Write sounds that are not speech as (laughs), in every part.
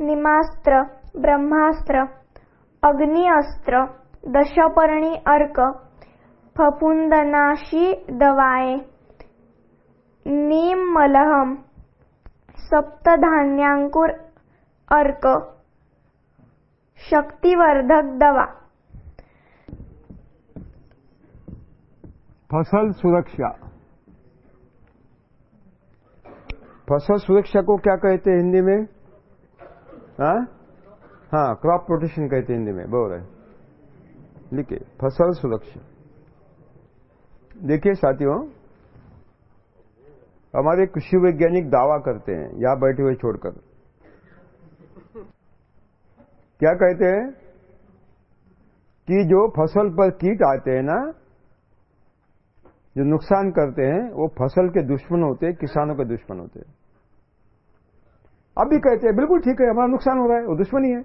निमास्त्र, ब्रह्मास्त्र, अग्निअस्त्र, दशपर्णी अर्क फफुंदनाशी दवाएँ नीम मलहम सप्तधान्यांकुर अर्क, शक्तिवर्धक दवा। फ़सल सुरक्षा। फ़सल सुरक्षा को क्या कहते हैं हिंदी में? हाँ? हाँ क्रॉप प्रोटेक्शन कहते हैं हिंदी में, बोल रहे लिखिए फ़सल सुरक्षा। देखिए साथियों, हमारे कृषि वैज्ञानिक दावा करते हैं, यहाँ बैठे हुए छोड़कर। क्या कहते हैं? कि जो फ़सल पर कीट आते हैं ना, जो नुकसान करते हैं, वो फ़सल के दुश्मन होते हैं, किसानों के दुश्मन होते हैं। अब भी कहते हैं, बिल्कुल ठीक है, हमारा नुकसान हो रहा है, वो दुश्मनी है।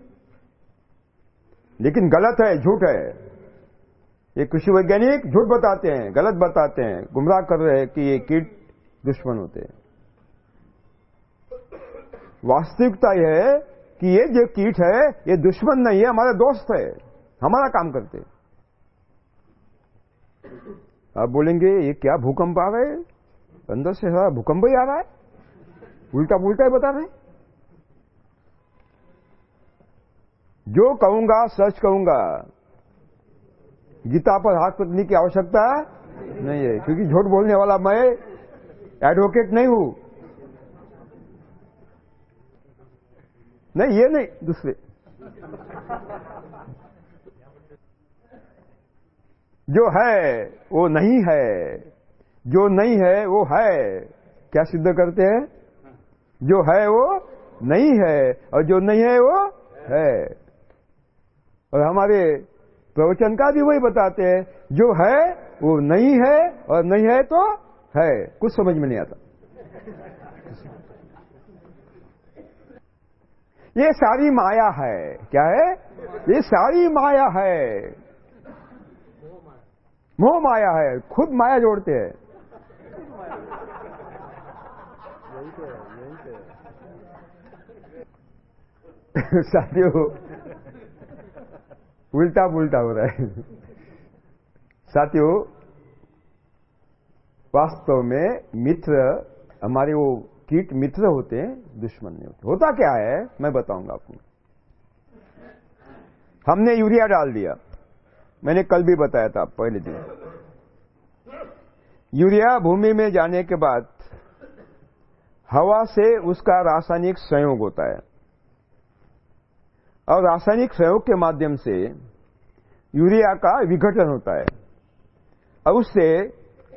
लेकिन गलत है, झूठ है। ये कृषि वैज्ञानिक झूठ बताते हैं, गलत बताते हैं, गुमराह कर रहे हैं कि ये कीट दुश्मन होते हैं। वास्तविकता यह है कि ये जो कीट है, ये दुश्मन नहीं है, हमारा दोस्त है, हमारा काम करते आप बोलेंगे, ये क्या भूकंप आ रहे अंदर से भूकंप ही आ रहा है। उल्टा पुल्टा ही बता रहे जो कहूँगा, सच कहूँगा, गीता पर हाथ पतने की आवश्यकता नहीं है, क्योंकि झूठ बोलने वाला मैं एडवोकेट नहीं हूँ। नहीं, ये नहीं, दूसरे। जो है, वो नहीं है। जो नहीं है, वो है। क्या सिद्ध करते हैं? जो है, वो नहीं है, और जो नहीं है, वो है। और हमारे प्रवचन का भी वही बताते हैं, जो है, वो नहीं है और नहीं है तो है। कुछ समझ में नहीं आता। ये सारी माया है। क्या है? ये सारी माया है। मोह माया है। खुद माया जोड़ते हैं। (laughs) साथियों उल्टा पुल्टा हो रहा है। साथियों, वास्तव में मित्र, हमारे वो कीट मित्र होते हैं, दुश्मन नहीं होते। होता क्या है, मैं बताऊँगा आपको। हमने यूरिया डाल दिया। मैंने कल भी बताया था, पहले दिन। यूरिया भूमि में जाने के बाद हवा से उसका रासायनिक संयोग होता है। और रासायनिक संयोग के माध्यम से यूरिया का विघटन होता है। और उससे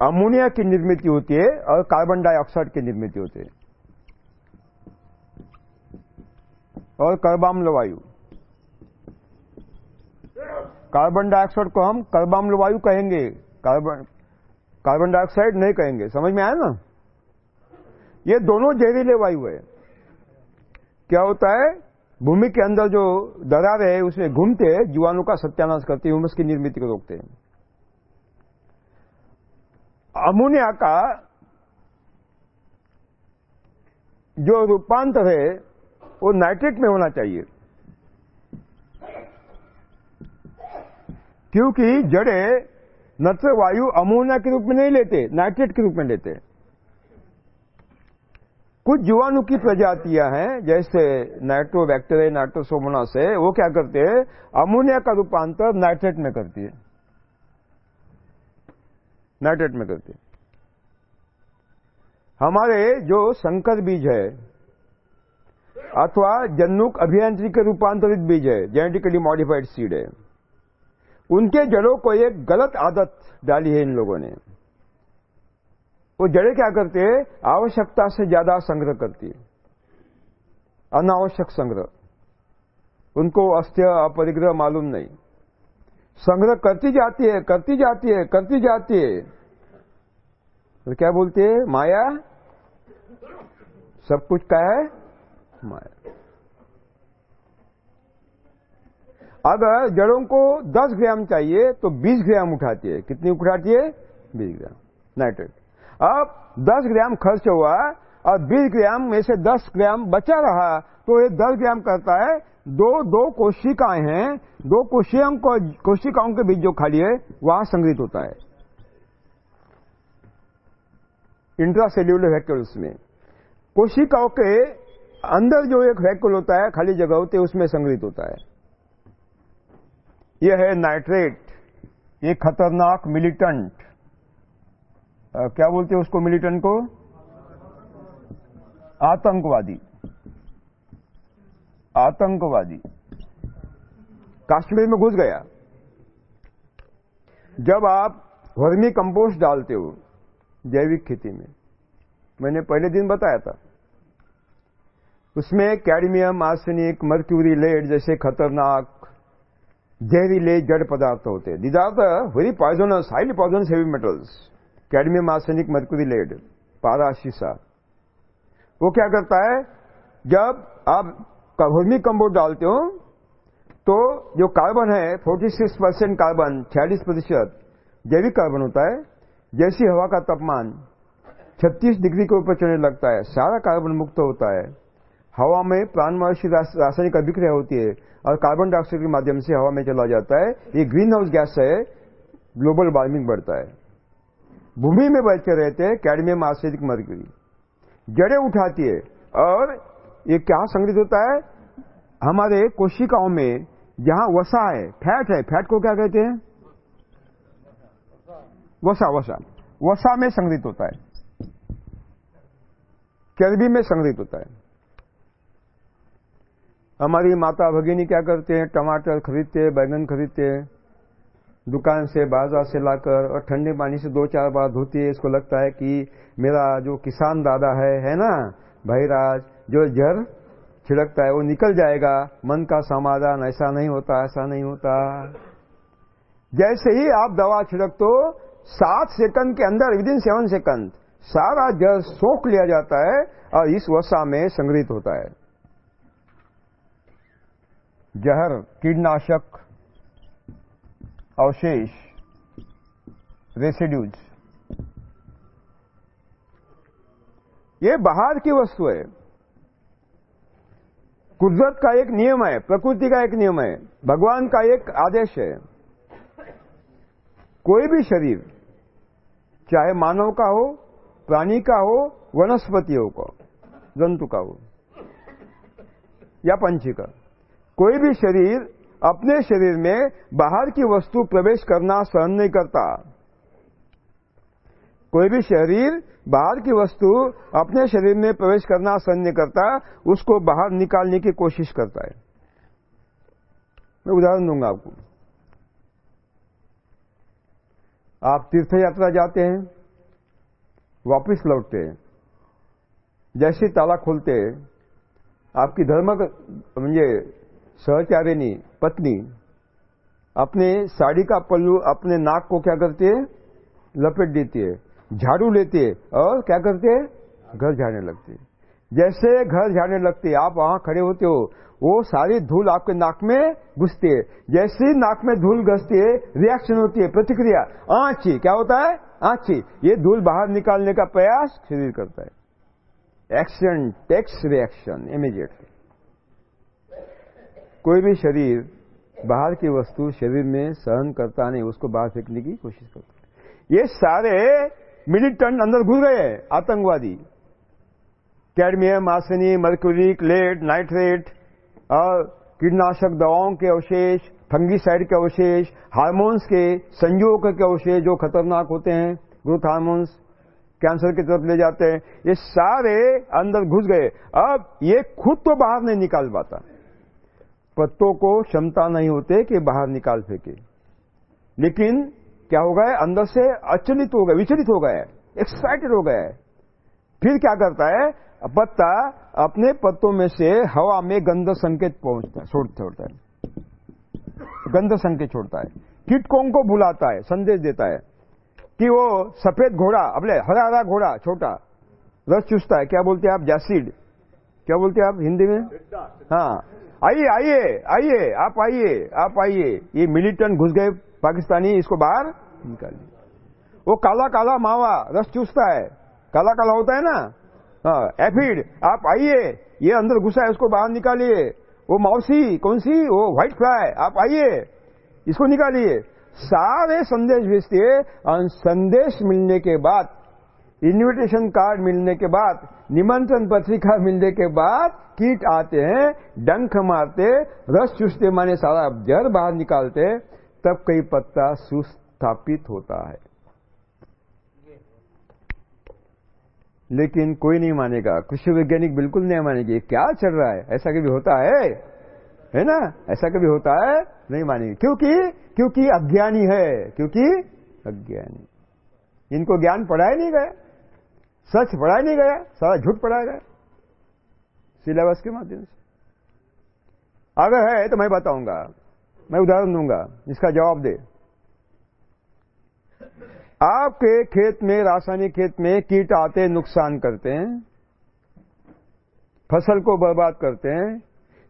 अमोनिया की निर्मित होती है और कार्बन डाइऑक्साइड की निर्मित होती है। और कर्बाम्ल वायु। कार्बन डाइऑक्साइड को हम कर्बाम्ल वायु कहेंगे। कार्बन कार्बन डाइऑक्साइड नहीं कहेंगे। समझ में आया ना? ये दोनों जहरीले वायु है। क्या होता है? भूमि के अंदर जो दरार है उसमें घूमते जीवाणु का सत्यानाश करते हैं की निर्मित को रोकते हैं। अमोनिया का जो रूपांतर है, वो नाइट्रेट में होना चाहिए। क्योंकि जड़े नत्र, वायु अमोनिया के रूप में नहीं लेते, नाइट्रेट के रूप में लेते कुछ जीवाणु की प्रजातियाँ हैं, जैसे नाइट्रोबैक्टीरिया नाइट्रोसोमोनास है वो क्या करते हैं? अमोनिया का रूपांतर नाइट्रेट में करती है। नाइट्रेट में करती है। हमारे जो संकर बीज है, अथवा जन्नुक अभियांत्रिक रूपांतरित बीज है जेनेटिकली मॉडिफाइड सीड है, उनके जड़ों को एक गलत आदत डाली है इन लोगों ने। वो जड़ें क्या करते हैं? आवश्यकता से ज़्यादा संग्रह करती है। अनावश्यक संग्रह। उनको अस्त्य अपरिग्रह मालूम नहीं। संग्रह करती जाती है, करती जाती है, करती जाती है। तो क्या बोलते है? माया? सब कुछ क्या है? माया। अगर जड़ों को 10 ग्राम चाहिए तो 20 ग्राम उठाती है। कितनी उठाती है? 20 ग्राम। नाइट्रेट अब 10 ग्राम खर्च हुआ और 20 ग्राम में से 10 ग्राम बचा रहा तो ये 10 ग्राम करता है, दो दो कोशिकाएँ हैं, दो कोशिकाओं को, कोशिकाओं के बीच जो खाली है, वहाँ संग्रहित होता है। इंट्रासेल्यूलर वैक्यूल्स में कोशिकाओं के अंदर जो एक वैक्यूल होता है, खाली जगह होती है, उसमें संग्रहित होता है। यह है नाइट्रेट, ये खतरनाक मिलिटेंट। क्या बोलते हैं उसको मिलिटेंट को? आतंकवादी। आतंकवादी। कश्मीर में घुस गया। जब आप वर्मी कंपोस्ट डालते हो जैविक खेती में, मैंने पहले दिन बताया था। उसमें कैडमियम, आर्सेनिक, मर्क्यूरी, लेड जैसे खतरनाक जहरीले जड़ पदार्थ होते हैं। These are the very poisonous highly poisonous heavy metals cadmium arsenic mercury lead पारा शीशा वो क्या करता है? जब आप वर्मी कंपोस्ट डालते हो तो जो कार्बन है 46 परसेंट कार्बन 46 प्रतिशत जैविक कार्बन होता है, जैसी हवा का तापमान 36 डिग्री के ऊपर चढ़ने लगता है, सारा कार्बन मुक्त होता है। हवा में प्राणवायु रासायनिक अभिक्रिया होती है, और कार्बन डाइऑक्साइड के माध्यम से हवा में चला जाता है। ये ग्रीन हाउस गैस है ग्लोबल वार्मिंग बढ़ता है। भूमि में बचते रहते हैं कैडमियम आर्सेनिक मर्क्यूरी जड़ें उठाती है, और ये क्या संग्रहित होता है? हमारे कोशिकाओं में जहाँ वसा है फैट है फैट को क्या कहते हैं? वसा वसा। वसा में संग्रहित होता है। चर्बी में संग्रहित होता है। हमारी माता भगिनी क्या करते हैं? टमाटर खरीदते हैं, बैंगन खरीदते हैं। दुकान से, बाज़ार से लाकर और ठंडे पानी से दो चार बार धोती है, इसको लगता है कि मेरा जो किसान दादा है है ना? भाईराज जो जर छिड़कता है, वो निकल जाएगा। मन का समाधान, ऐसा नहीं होता, ऐसा नहीं होता। जैसे ही आप दवा छिड़क तो सात सेकंड के अंदर विद इन सेवन सेकंड, सारा जल सोख लिया जाता है और इस वसा में संग्रहित होता है। जहर, कीटनाशक अवशेष रेसिड्यूज ये बाहर की वस्तु है। कुदरत का एक नियम है, प्रकृति का एक नियम है, भगवान का एक आदेश है। कोई भी शरीर, चाहे मानव का हो, प्राणी का हो वनस्पतियों का, जंतु का हो, या पंछी का, कोई भी शरीर अपने शरीर में बाहर की वस्तु प्रवेश करना सहन नहीं करता। कोई भी शरीर बाहर की वस्तु अपने शरीर में प्रवेश करना सहन नहीं करता, उसको बाहर निकालने की कोशिश करता है। मैं उदाहरण दूँगा आपको। आप तीर्थ यात्रा जाते हैं, वापस लौटते हैं, जैसे ताला खोलते हैं, आपकी धर्म सहचारिणी, पत्नी, अपने साड़ी का पल्लू अपने नाक को क्या करती है? लपेट देती है, झाड़ू लेती है और क्या करती है? घर झाड़ने लगती है। जैसे घर झाड़ने लगती है, आप वहाँ खड़े होते हो, वो सारी धूल आपके नाक में घुसती है। जैसे नाक में धूल घुसती है रिएक्शन होती है, प्रतिक्रिया, आंची, क्या होता है? आंची। ये धूल बाहर निकालने का प्रयास शरीर करता है। एक्शन टेक्स रिएक्शन इमीडिएटली कोई भी शरीर बाहर की वस्तु शरीर में सहन करता नहीं, उसको बाहर फेंकने की कोशिश करता ये सारे मिलिटेंट अंदर घुस गए आतंकवादी। कैडमियम आसनी मर्क्यूरिक लेड नाइट्रेट और कीटनाशक दवाओं के अवशेष, फंगीसाइड के अवशेष, हार्मोन्स के संयोग के अवशेष जो खतरनाक होते हैं, ग्रोथ हार्मोन्स कैंसर की तरफ़ ले जाते हैं, ये सारे अंदर घुस गए। अब ये खुद तो बाहर नहीं निकाल पाता। पत्तों को क्षमता नहीं होते कि बाहर निकाल फेंके। लेकिन क्या हो गया? अंदर से अचलित हो गए विचलित हो गए एक्साइटेड हो गए। फिर क्या करता है? पत्ता अपने पत्तों में से हवा में गंध संकेत पहुँचता है छोड़ छोड़ता है। गंध संकेत छोड़ता है। कीटकों को बुलाता है संदेश देता है कि वो सफ़ेद घोड़ा अपने हरा हरा घोड़ा छोटा रस चूसता है। क्या बोलते हैं आप? जैसिड। क्या बोलते हैं आप हिंदी में? हाँ। आइए आइए आइए, आप आइए आप आइए। ये मिलिटेंट घुस गए पाकिस्तानी, इसको बाहर निकालिए वो काला काला मावा रस चूसता है। काला काला होता है ना? हाँ एफिड आप आइए। ये अंदर घुसा है, उसको बाहर निकालिए। वो मौसी कौन सी? वो व्हाइट फ्लाई आप आइए। इसको निकालिए। सारे संदेश भेजते संदेश मिलने के बाद इन्विटेशन कार्ड मिलने के बाद, निमंत्रण पत्रिका मिलने के बाद कीट आते हैं डंक मारते, रस चूसते, माने सारा जर बाहर निकालते, तब कई पत्ता सुस्थापित होता है। लेकिन कोई नहीं मानेगा। कृषि वैज्ञानिक बिल्कुल नहीं मानेंगे। क्या चल रहा है? ऐसा कभी होता है? है ना? ऐसा कभी होता है? नहीं मानेंगे। क्योंकि क्योंकि अज्ञानी है। क्योंकि अज्ञानी। इनको ज्ञान पढ़ाया नहीं गया। सच पढ़ाया नहीं गया, सारा झूठ पढ़ाया गया। सिलेबस के माध्यम से। अगर है तो मैं बताऊँगा, मैं उदाहरण दूँगा इसका जवाब दे। आपके खेत में, रासायनिक खेत में कीट आते, नुकसान करते हैं, फ़सल को बर्बाद करते हैं,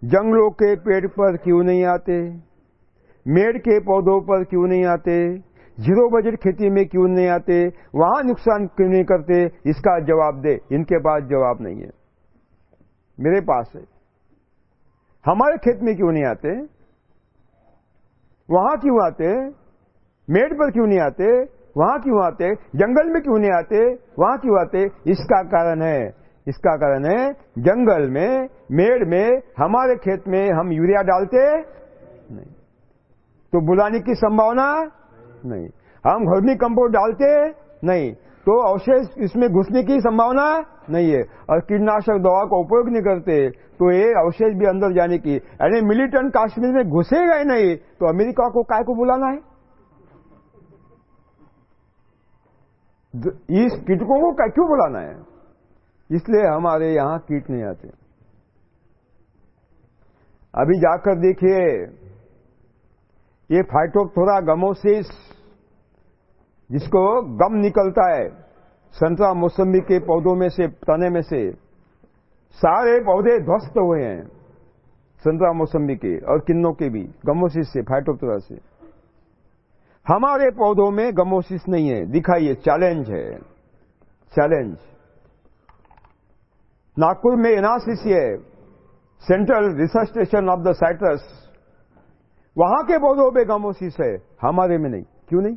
जंगलों के पेड़ पर क्यों नहीं आते, मेड़ के पौधों पर क्यों नहीं आते ज़ीरो बजट खेती में क्यों नहीं आते? वहाँ नुकसान क्यों नहीं करते? इसका जवाब दे। इनके पास जवाब नहीं है। मेरे पास है। हमारे खेत में क्यों नहीं आते? वहाँ क्यों आते? मेड़ पर क्यों नहीं आते? वहाँ क्यों आते? जंगल में क्यों नहीं आते? वहाँ क्यों आते? इसका कारण है। इसका कारण है, जंगल में, मेड़ में, हमारे खेत में हम यूरिया डालते नहीं। तो बुलाने की संभावना नहीं। हम घरनी कंपोस्ट डालते नहीं तो अवशेष इसमें घुसने की संभावना नहीं है। और कीटनाशक दवा का उपयोग नहीं करते तो ये अवशेष भी अंदर जाने की। यानी मिलिटेंट काश्मीर में घुसेगा ही नहीं तो अमेरिका को काय को बुलाना है? इस कीटकों को क्यों बुलाना है? इसलिए हमारे यहाँ कीट नहीं आते। अभी जाकर देखिए, ये फाइटोथोरा गमोसिस जिसको गम निकलता है, संतरा मौसमी के पौधों में से, तने में से, सारे पौधे ध्वस्त हुए हैं, संतरा मौसमी के और किन्नों के भी गमोसिस से फाइटोथोरा से। हमारे पौधों में गमोसिस नहीं है। दिखाइए चैलेंज है। चैलेंज नागपुर में एनासिस है central research station of the citrus वहाँ के पौधों में गमोसिस है, हमारे में नहीं। क्यों नहीं?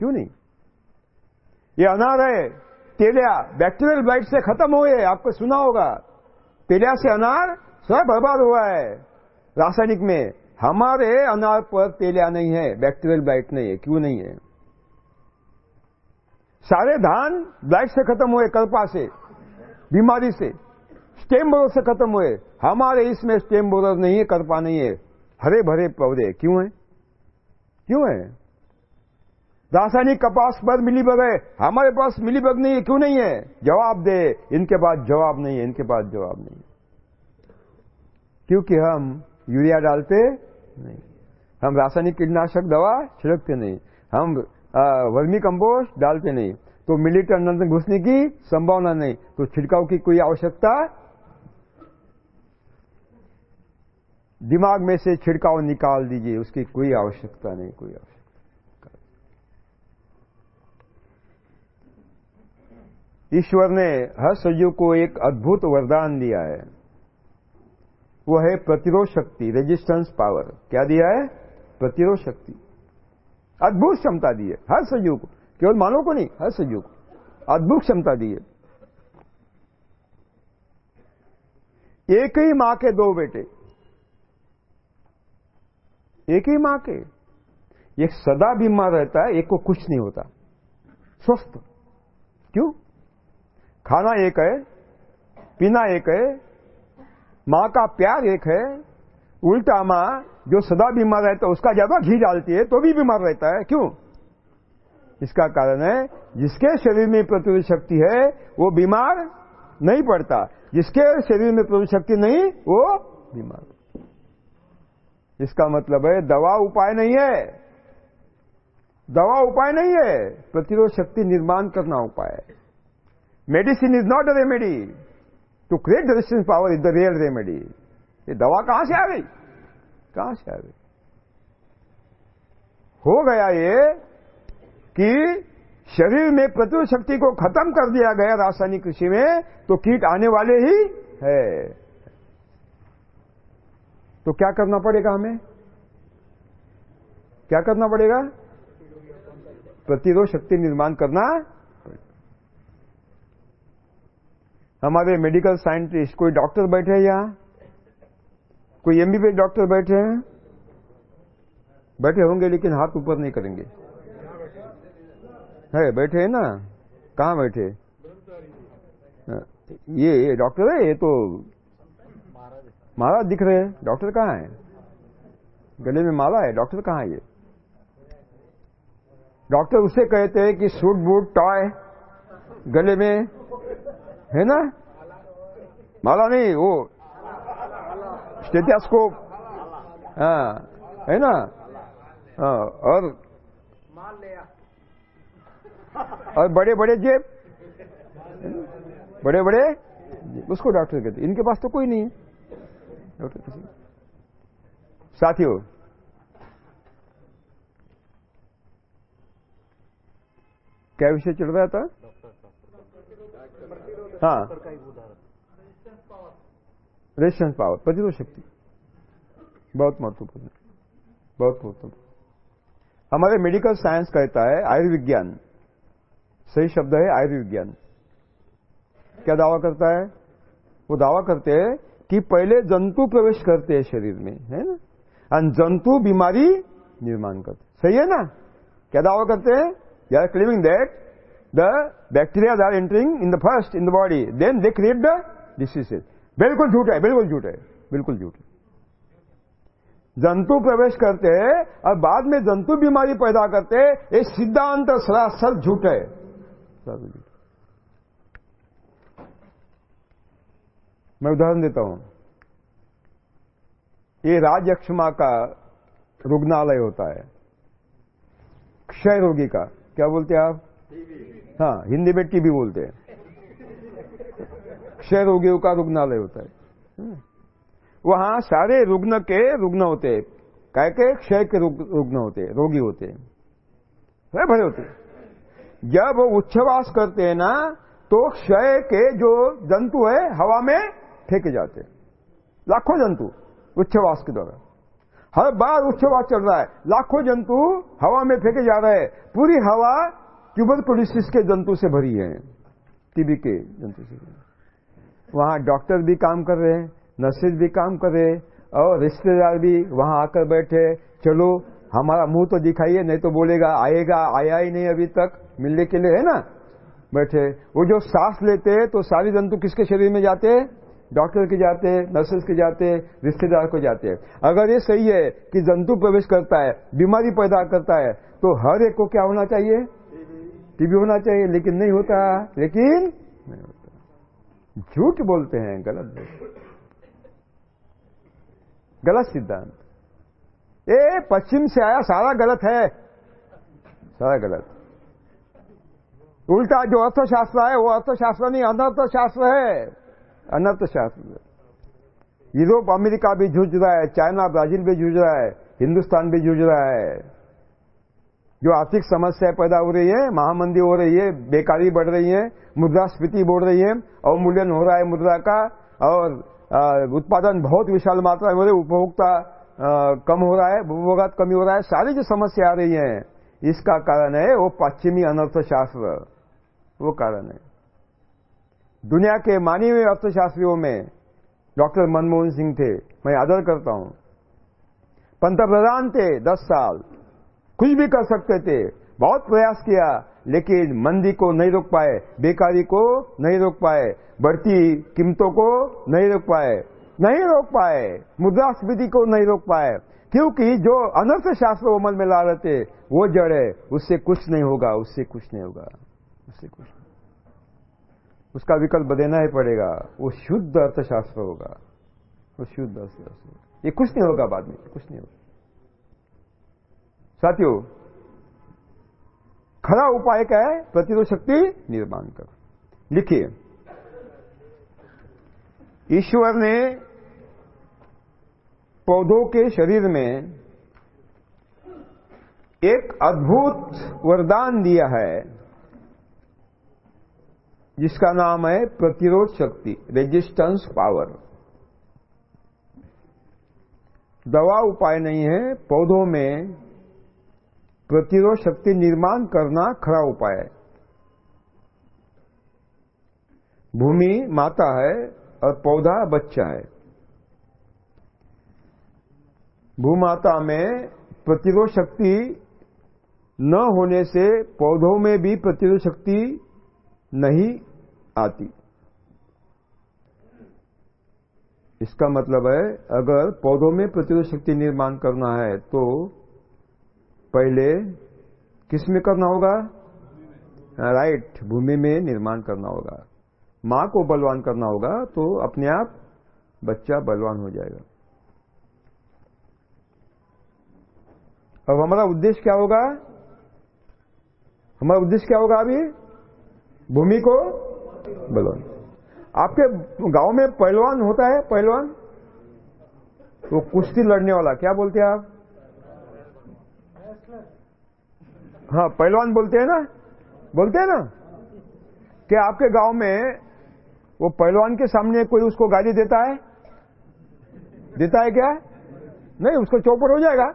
क्यों नहीं? ये अनार है, तेलिया बैक्टीरियल ब्लाइट से खत्म हुए, आपको सुना होगा। तेलिया से अनार सब बर्बाद हुआ है। रासायनिक में, हमारे अनार पर तेलिया नहीं है बैक्टीरियल ब्लाइट नहीं है, क्यों नहीं है? सारे धान ब्लाइट से खत्म हुए, कल्पा से, बीमारी से स्टेम बोरर से खत्म हुए। हमारे इसमें स्टेम बोरर नहीं है, कल्पा नहीं है। हरे भरे पौधे, क्यों है? क्यों है? रासायनिक कपास पर मिलीबग है हमारे पास मिलीबग नहीं है, क्यों नहीं है? जवाब दे। इनके पास जवाब नहीं है, इनके पास जवाब नहीं क्योंकि हम यूरिया डालते नहीं। हम रासायनिक कीटनाशक दवा छिड़कते नहीं। हम वर्मी कंपोस्ट डालते नहीं। तो मिलीटर अंदर घुसने की संभावना नहीं। तो छिड़काव की कोई आवश्यकता दिमाग में से छिड़काव निकाल दीजिए, उसकी कोई आवश्यकता नहीं, कोई आवश्यकता ईश्वर ने हर सजीव को एक अद्भुत वरदान दिया है। वो है प्रतिरोध शक्ति रेजिस्टेंस पावर क्या दिया है? प्रतिरोध शक्ति। अद्भुत क्षमता दी है हर सजीव को। केवल मानव को नहीं हर सजीव को। अद्भुत क्षमता दी है। एक ही माँ के दो बेटे। एक ही माँ के। एक सदा बीमार रहता है, एक को कुछ नहीं होता। स्वस्थ। क्यों? खाना एक है, पीना एक है, माँ का प्यार एक है, उल्टा माँ जो सदा बीमार रहता है, उसका ज़्यादा घी डालती है तो भी बीमार रहता है। क्यों? इसका कारण है, जिसके शरीर में प्रतिरोध शक्ति है, वो बीमार नहीं पड़ता। जिसके शरीर में प्रतिरोध शक्ति नहीं, वो बीमार। इसका मतलब है, दवा उपाय नहीं है। दवा उपाय नहीं है। प्रतिरोध शक्ति निर्माण करना उपाय है। Medicine is not a remedy to create the resistance power is the real remedy ये दवा कहाँ से आ गई? कहाँ से आ गई? हो गया ये कि शरीर में प्रतिरोध शक्ति को खत्म कर दिया गया रासायनिक कृषि में तो कीट आने वाले ही है। तो क्या करना पड़ेगा हमें? क्या करना पड़ेगा? प्रतिरोध शक्ति निर्माण करना हमारे मेडिकल साइंटिस्ट कोई डॉक्टर बैठे हैं यहाँ? कोई एमबीबीएस डॉक्टर बैठे हैं? बैठे होंगे लेकिन हाथ ऊपर नहीं करेंगे। है, बैठे हैं ना? कहाँ बैठे? ये डॉक्टर है, ये तो महाराज दिख रहे हैं। डॉक्टर कहाँ है? गले में माला है डॉक्टर कहाँ है ये? डॉक्टर उसे कहते हैं कि सूट बूट टॉय गले में है ना? माला नहीं, वो स्टेथियास्कोप हाँ है ना? हाँ और और बड़े बड़े जेब? बड़े बड़े उसको डॉक्टर कहते, इनके पास तो कोई नहीं है। डॉक्टर साथियों, क्या विषय चल रहा था? हाँ। रेजिस्टेंस पावर प्रतिरोध शक्ति। बहुत महत्वपूर्ण बहुत महत्वपूर्ण। हमारे मेडिकल साइंस कहता है आयुर्विज्ञान। सही शब्द है आयुर्विज्ञान। क्या दावा करता है? वो दावा करते हैं कि पहले जंतु प्रवेश करते हैं शरीर में है ना? और जंतु बीमारी निर्माण करते सही है ना? क्या दावा करते हैं? Are claiming that the bacteria are entering in the first in the body then they create the diseases बिल्कुल झूठ है, बिल्कुल झूठ है, बिल्कुल झूठ है। जंतु प्रवेश करते हैं और बाद में जंतु बीमारी पैदा करते हैं, ये सिद्धांत सरासर झूठ है। मैं उदाहरण देता हूँ। ये राजयक्षमा का रुग्णालय होता है। क्षय रोगी का। क्या बोलते हैं आप? हाँ हिंदी में टीबी बोलते हैं। क्षय रोगियों का रुग्णालय होता है। वहाँ सारे रुग्ण के रुग्ण होते हैं। काय के क्षय के रुग्ण होते हैं, रोगी होते हैं। भरे होते जब वो उच्छवास करते हैं ना तो क्षय के जो जंतु है, हवा में फेंके जाते लाखों जंतु उच्छवास के द्वारा हर बार उच्छवास चल रहा है। लाखों जंतु हवा में फेंके जा रहे हैं। पूरी हवा ट्यूबरकुलिसिस के जंतु से भरी है? टीबी के जंतु से वहाँ डॉक्टर भी काम कर रहे हैं नर्सेज भी काम कर रहे हैं और रिश्तेदार भी वहाँ आकर बैठे चलो, हमारा मुँह तो दिखाइए, नहीं तो बोलेगा, आएगा, आया ही नहीं अभी तक, मिलने के लिए, है ना? बैठे वो जो सांस लेते हैं तो सारी जंतु किसके शरीर में जाते हैं? डॉक्टर के जाते हैं नर्सेज के जाते हैं, रिश्तेदार को जाते हैं। अगर ये सही है कि जंतु प्रवेश करता है, बीमारी पैदा करता है तो हर एक को क्या होना चाहिए? टीबी होना चाहिए, लेकिन नहीं होता। लेकिन नहीं होता। झूठ बोलते हैं, गलत बोलते गलत सिद्धांत। ए, पश्चिम से आया, सारा गलत है। सारा गलत। उल्टा जो अर्थशास्त्र है वो अर्थशास्त्र नहीं, अनर्थशास्त्र है। अनर्थशास्त्र यूरोप, अमेरिका भी जूझ रहा है, चाइना, ब्राज़ील भी जूझ रहा है, हिंदुस्तान भी जूझ रहा है। जो आर्थिक समस्याएँ पैदा हो रही है, महामंदी हो रही है, बेकारी बढ़ रही है, मुद्रास्फीति बढ़ रही है अवमूल्यन हो रहा है मुद्रा का, और उत्पादन बहुत विशाल मात्रा में उपभोक्ता कम हो रहा है उपभोगात कमी हो रहा है, सारी जो समस्या आ रही है, इसका कारण है वो पश्चिमी अनर्थशास्त्र वो कारण है। दुनिया के मानी हुए अर्थशास्त्रियों में डॉक्टर मनमोहन सिंह थे, मैं आदर करता हूँ। पंतप्रधान थे दस साल कुछ भी कर सकते थे। बहुत प्रयास किया, लेकिन मंदी को नहीं रोक पाए, बेकारी को नहीं रोक पाए, बढ़ती कीमतों को नहीं रोक पाए, नहीं रोक पाए, मुद्रास्फीति को नहीं रोक पाए, क्योंकि जो अनर्थ शास्त्र मन में ला रहे थे, वो जड़ है, उससे कुछ नहीं होगा, उससे कुछ नहीं होगा, उससे कुछ नहीं उसका विकल्प देना ही पड़ेगा, वो शुद्ध अर्थशास्त्र होगा, वो शुद्ध अर्थशास्त्र ये कुछ नहीं होगा बाद में, कुछ नहीं होगा। साथियों, खरा उपाय क्या है? प्रतिरोध शक्ति निर्माण कर लिखिए। ईश्वर ने पौधों के शरीर में एक अद्भुत वरदान दिया है, जिसका नाम है प्रतिरोध शक्ति रेजिस्टेंस पावर दवा उपाय नहीं है, पौधों में प्रतिरोध शक्ति निर्माण करना खरा उपाय है। भूमि माता है और पौधा बच्चा है। भूमाता में प्रतिरोध शक्ति न होने से पौधों में भी प्रतिरोध शक्ति नहीं आती। इसका मतलब है, अगर पौधों में प्रतिरोध शक्ति निर्माण करना है तो पहले किसमें करना होगा? राइट भूमि में निर्माण करना होगा। माँ को बलवान करना होगा तो अपने आप बच्चा बलवान हो जाएगा। अब हमारा उद्देश्य क्या होगा? हमारा उद्देश्य क्या होगा अभी? भूमि को बलवान। आपके गाँव में पहलवान होता है, पहलवान? वो कुश्ती लड़ने वाला, क्या बोलते हैं आप? हाँ पहलवान बोलते हैं ना? बोलते हैं ना? क्या आपके गाँव में वो पहलवान के सामने कोई उसको गाली देता है? देता है क्या? नहीं, उसको चौपट हो जाएगा।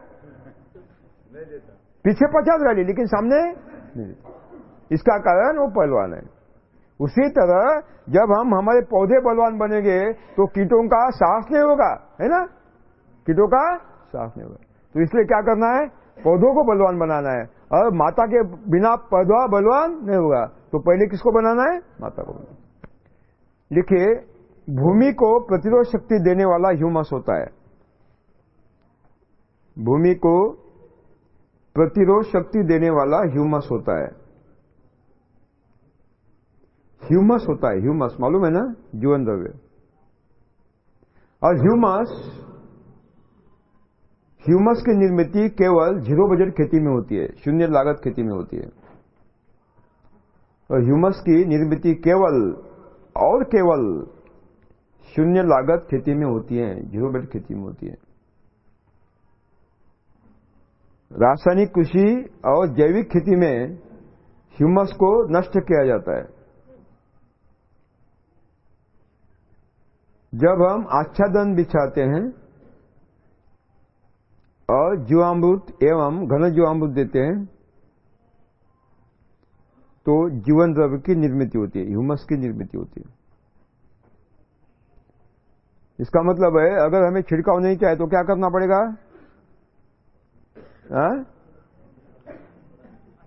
पीछे पचास गाली, लेकिन सामने इसका कारण वो पहलवान है। उसी तरह जब हम हमारे पौधे बलवान बनेंगे तो कीटों का साहस नहीं होगा, है ना? कीटों का साहस नहीं होगा। तो इसलिए क्या करना है? पौधों को बलवान बनाना है। और माता के बिना पौधा बलवान नहीं होगा। तो पहले किसको बनाना है? माता को बनाना लिखिए भूमि को प्रतिरोध शक्ति देने वाला ह्यूमस होता है। भूमि को प्रतिरोध शक्ति देने वाला ह्यूमस होता है। ह्यूमस होता है, ह्यूमस। मालूम है ना? जीवन द्रव्य। और ह्यूमस ह्यूमस की निर्मित केवल ज़ीरो बजट खेती में होती है, शून्य लागत खेती में होती है। और ह्यूमस की निर्मित केवल और केवल शून्य लागत खेती में होती है ज़ीरो बजट खेती में होती है। रासायनिक कृषि और जैविक खेती में ह्यूमस को नष्ट किया जाता है। जब हम आच्छादन बिछाते हैं और जीवामृत एवं घन जीवामृत देते हैं तो जीवन द्रव्य की निर्मित होती है, ह्यूमस की निर्मित होती है। इसका मतलब है, अगर हमें छिड़काव नहीं चाहिए तो क्या करना पड़ेगा?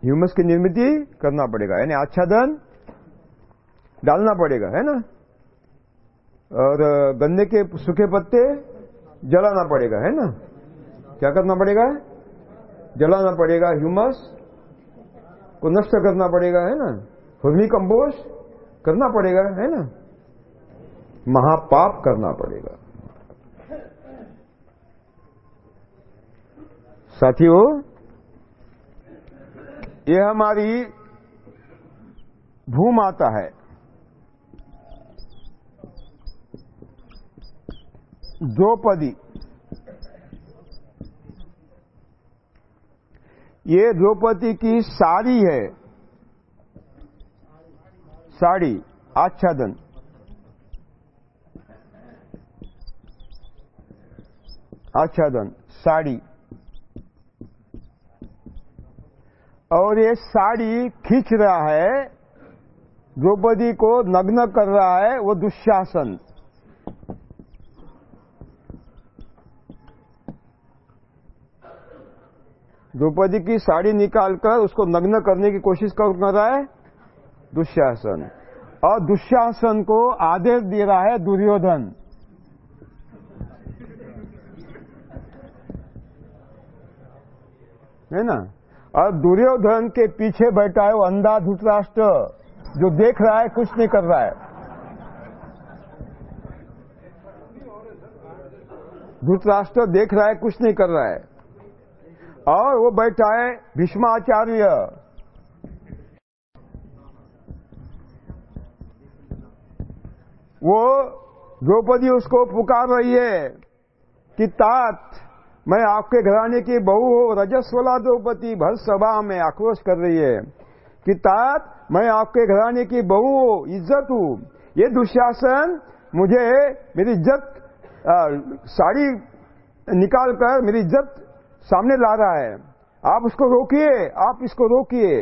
ह्यूमस की निर्मित करना पड़ेगा, यानी आच्छादन डालना पड़ेगा, है ना? और गन्ने के सूखे पत्ते जलाना पड़ेगा, है ना? क्या करना पड़ेगा? जलाना पड़ेगा ह्यूमस को नष्ट करना पड़ेगा, है ना? फर्मी कंपोस्ट करना पड़ेगा, है ना? महापाप करना पड़ेगा। साथियों, ये हमारी भूमाता है। द्रौपदी ये द्रौपदी की साड़ी है। साड़ी, आच्छादन। आच्छादन, साड़ी। और ये साड़ी खींच रहा है, द्रौपदी को नग्न कर रहा है, वो दुशासन। द्रौपदी की साड़ी निकालकर उसको नग्न करने की कोशिश कर रहा है? दुशासन। और दुशासन को आदेश दे रहा है दुर्योधन। है ना? और दुर्योधन के पीछे बैठा है वो अंधा धृतराष्ट्र जो देख रहा है, कुछ नहीं कर रहा है। धृतराष्ट्र देख रहा है, कुछ नहीं कर रहा है। और वो बैठा है भीष्माचार्य। वो द्रौपदी उसको पुकार रही है कि तात, मैं आपके घराने की बहू हो, रजस्वला द्रौपदी भर सभा में आक्रोश कर रही है कि तात, मैं आपके घराने की बहू हो, इज़्ज़त हूँ। ये दुशासन मुझे मेरी इज़्ज़त साड़ी निकाल कर मेरी इज़्ज़त सामने ला रहा है। आप उसको रोकिए, आप इसको रोकिए।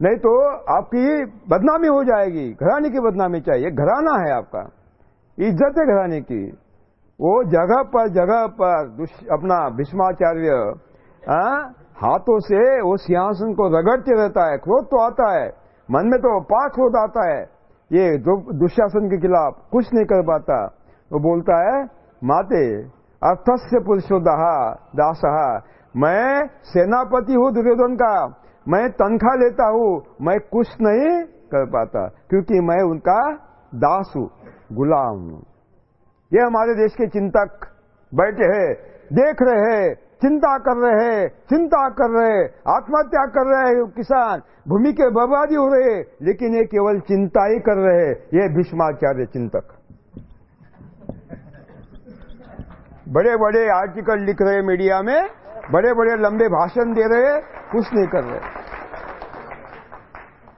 नहीं तो आपकी बदनामी हो जाएगी। घराने की बदनामी चाहिए। घराना है आपका। इज़्ज़त है घराने की। वो जगह पर जगह पर अपना भीष्माचार्य हाथों से वो सिंहासन को रगड़ते रहता है, क्रोध तो आता है, मन में तो पाक क्रोध आता है। ये दुशासन के खिलाफ कुछ नहीं कर पाता। वो बोलता है, माते अर्थस्य पुरुषोदहा दासहा मैं सेनापति हूँ दुर्योधन का, मैं तनख्वाह लेता हूँ, मैं कुछ नहीं कर पाता, क्योंकि मैं उनका दास हूँ, गुलाम। ये हमारे देश के चिंतक बैठे हैं, देख रहे हैं, चिंता कर रहे हैं, चिंता कर रहे हैं, आत्महत्या कर रहे हैं किसान, भूमि के बर्बादी हो रहे लेकिन ये केवल चिंता ही कर रहे हैं, ये भीष्माचार्य चिंतक। बड़े बड़े आर्टिकल लिख रहे मीडिया में बड़े बड़े लंबे भाषण दे रहे, कुछ नहीं कर रहे।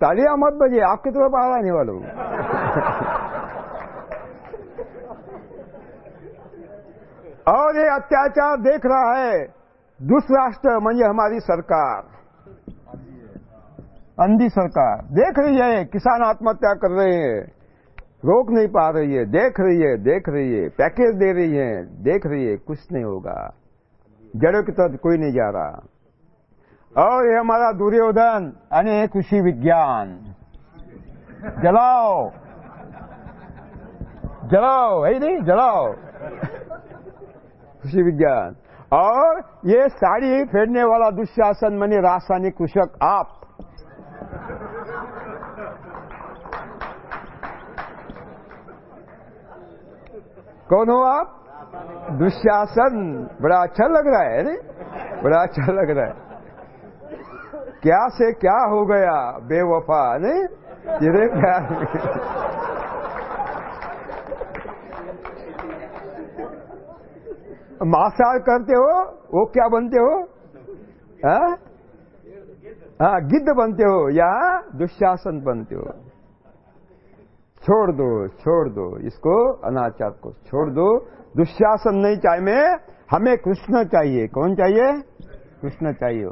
तालियाँ मत बजे, आपकी तरफ़ आ आने वालों (laughs) और ये अत्याचार देख रहा है दुष्राष्ट्र म्हणजे हमारी सरकार। अंधी सरकार। देख रही है, किसान आत्महत्या कर रहे हैं। रोक नहीं पा रही है, देख रही है, देख रही है, पैकेज दे रही है, देख रही है, कुछ नहीं होगा। जड़ों की तरफ़ कोई नहीं जा रहा। और ये हमारा दुर्योधन यानी कृषि विज्ञान। जलाओ। जलाओ है नहीं? जलाओ। कृषि विज्ञान। और ये साड़ी फेरने वाला दुशासन, मनी रासायनिक कृषक, आप। कौन हो आप? दुशासन बड़ा अच्छा लग रहा है रे बड़ा अच्छा लग रहा है। क्या से क्या हो गया? बेवफा, नहीं? तेरे प्यार करते हो? वो क्या बनते हो? हाँ? गिद्ध बनते हो या दुशासन बनते हो? छोड़ दो छोड़ दो। इसको अनाचार को छोड़ दो। दुशासन नहीं चाहिए। हमें कृष्ण चाहिए। कौन चाहिए? कृष्ण चाहिए।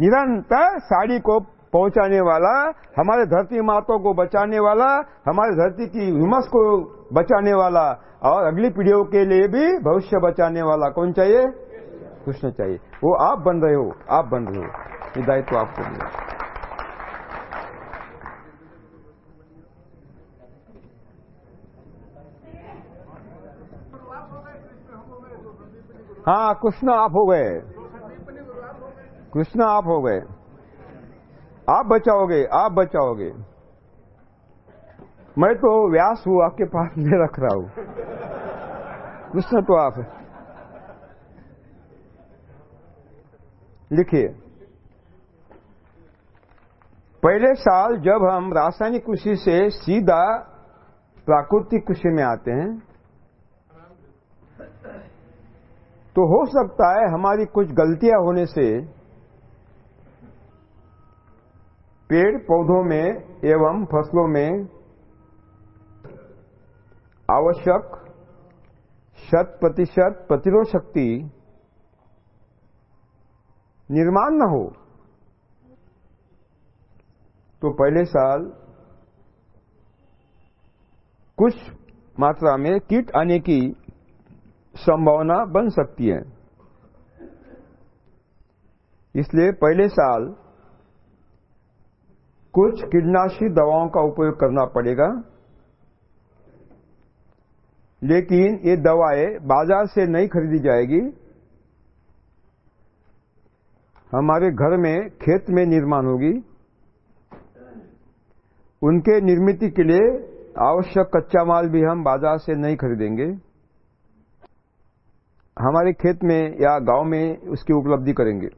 निरंतर साड़ी को पहुँचाने वाला, हमारे धरती मातों को बचाने वाला, हमारे धरती की हिमस को बचाने वाला, और अगली पीढ़ियों के लिए भी भविष्य बचाने वाला कौन चाहिए? कृष्ण चाहिए। वो आप बन रहे हो। आप बन रहे हो। ये दायित्व आपको मिला। हाँ कृष्ण आप हो गए। कृष्ण आप हो गए। आप बचाओगे आप बचाओगे। मैं तो व्यास हूँ, आपके पास में रख रहा हूँ। कृष्ण तो आप लिखिए। पहले साल जब हम रासायनिक कृषि से सीधा प्राकृतिक कृषि में आते हैं तो हो सकता है हमारी कुछ गलतियाँ होने से पेड़ पौधों में एवं फ़सलों में आवश्यक शत प्रतिशत प्रतिरोध शक्ति निर्माण न हो। तो पहले साल कुछ मात्रा में कीट आने की संभावना बन सकती है। इसलिए पहले साल कुछ कीटनाशी दवाओं का उपयोग करना पड़ेगा। लेकिन ये दवाएँ बाज़ार से नहीं खरीदी जाएगी। हमारे घर में खेत में निर्माण होगी। उनके निर्मित के लिए आवश्यक कच्चा माल भी हम बाज़ार से नहीं खरीदेंगे। हमारे खेत में या गाँव में उसकी उपलब्धि करेंगे।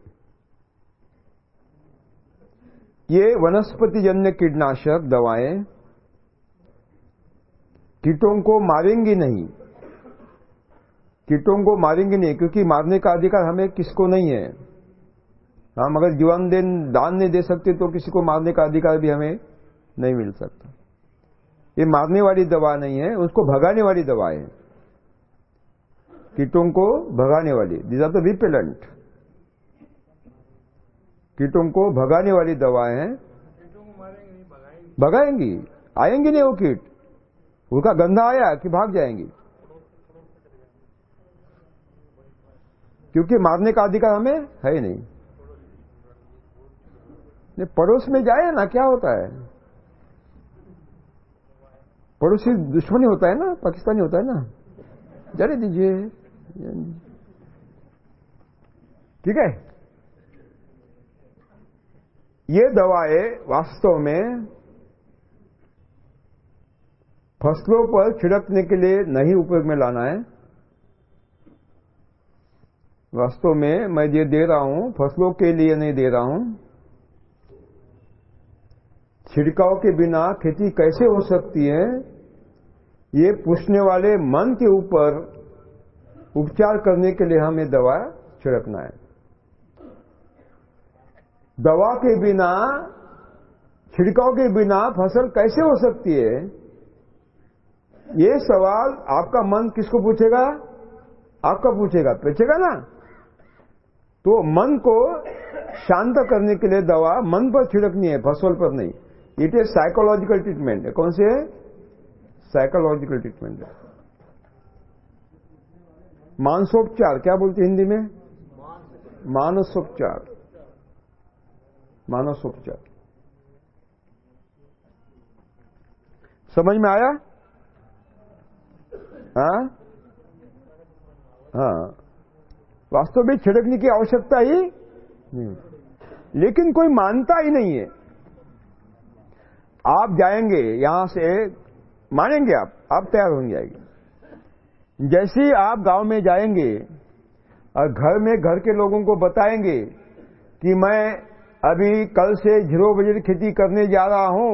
ये वनस्पति जन्य कीटनाशक दवाएँ कीटों को मारेंगी नहीं। कीटों को मारेंगे नहीं, क्योंकि मारने का अधिकार हमें किसको नहीं है? हम अगर जीवन दिन, दान नहीं दे सकते तो किसी को मारने का अधिकार भी हमें नहीं मिल सकता। ये मारने वाली दवा नहीं है, उसको भगाने वाली दवा है। कीटों को भगाने वाली। दीज आर द रिपेलेंट कीटों को भगाने वाली दवाएँ हैं। भगाएँगी। आएँगी नहीं वो कीट। उनका गंधा आया कि भाग जाएँगी। क्योंकि मारने का अधिकार हमें है ही नहीं। नहीं, पड़ोस में जाए ना, क्या होता है? पड़ोसी दुश्मनी होता है ना? पाकिस्तानी होता है ना? जाने दीजिए। ठीक है? ये दवाएँ वास्तव में फ़सलों पर छिड़कने के लिए नहीं उपयोग में लाना है। वास्तव में मैं ये दे रहा हूँ, फ़सलों के लिए नहीं दे रहा हूँ। छिड़काव के बिना खेती कैसे हो सकती है? ये पूछने वाले मन के ऊपर उपचार करने के लिए हमें दवा छिड़कना है। दवा के बिना, छिड़काव के बिना फ़सल कैसे हो सकती है? ये सवाल आपका मन किसको पूछेगा? आपका पूछेगा। पूछेगा ना? तो मन को शांत करने के लिए दवा मन पर छिड़कनी है, फ़सल पर नहीं। इट इज़ साइकोलॉजिकल ट्रीटमेंट है कौन से है? साइकोलॉजिकल ट्रीटमेंट है मानसोपचार, क्या बोलते हिंदी में? मानसोपचार। मानसोपचार। समझ में आया? हाँ? हाँ। वास्तव में छिड़कने की आवश्यकता ही नहीं लेकिन कोई मानता ही नहीं है। आप जाएँगे, यहाँ से मानेंगे आप आप तैयार होंगे आएगी जैसे ही आप गाँव में जाएँगे और घर में घर के लोगों को बताएँगे कि मैं अभी कल से ज़ीरो बजट खेती करने जा रहा हूँ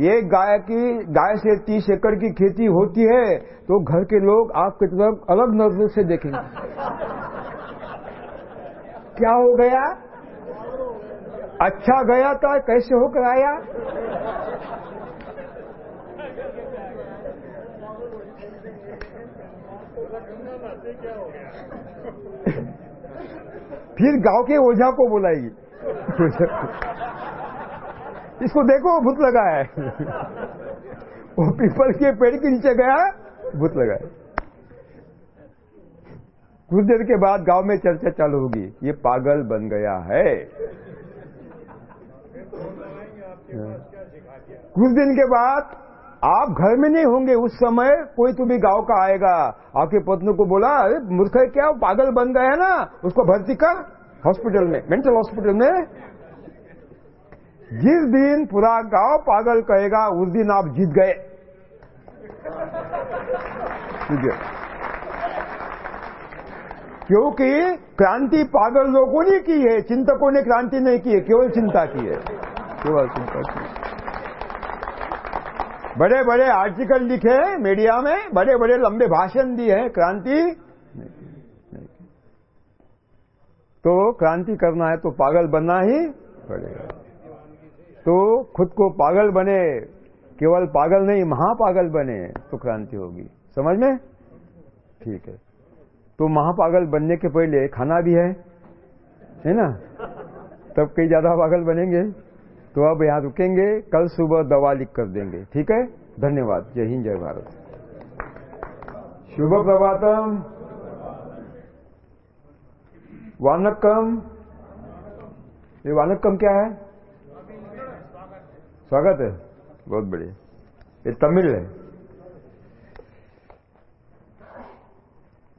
ये गाय की, गाय से तीस एकड़ की खेती होती है तो घर के लोग आपकी तरफ़ अलग नज़र से देखेंगे। क्या हो गया? अच्छा गया था, कैसे होकर आया? (laughs) फिर गाँव के ओझा को बुलाएगी (laughs) इसको देखो भूत लगा है। (laughs) वो पीपल के पेड़ के नीचे गया भूत लगा है। कुछ देर के बाद गाँव में चर्चा चालू होगी। ये पागल बन गया है। कुछ दिन के बाद आप घर में नहीं होंगे, उस समय कोई तुम्हें गाँव का आएगा। आपके पत्नी को बोला, अरे, मूर्ख है क्या? पागल बन गया है ना? उसको भर्ती कर हॉस्पिटल में, मेंटल हॉस्पिटल में। जिस दिन पूरा गाँव पागल कहेगा, उस दिन आप जीत गए। क्योंकि क्रांति पागल लोगों ने की है, चिंतकों ने क्रांति नहीं की है, केवल चिंता की है। केवल चिंता की बड़े बड़े आर्टिकल लिखे मीडिया में बड़े बड़े लंबे भाषण दिए हैं, क्रांति। तो क्रांति करना है तो पागल बनना ही पड़ेगा। तो खुद को पागल बने, केवल पागल नहीं, महापागल बने तो क्रांति होगी। समझ में? ठीक है। तो महापागल बनने के पहले खाना भी है है ना? तब कई ज़्यादा पागल बनेंगे। तो अब यहाँ रुकेंगे, कल सुबह दवा लिख कर देंगे। ठीक है? धन्यवाद। जय हिंद, जय भारत। शुभ प्रभातम। वानक्कम। ये वानक्कम क्या है? स्वागत है। बहुत बढ़िया। ये तमिल है।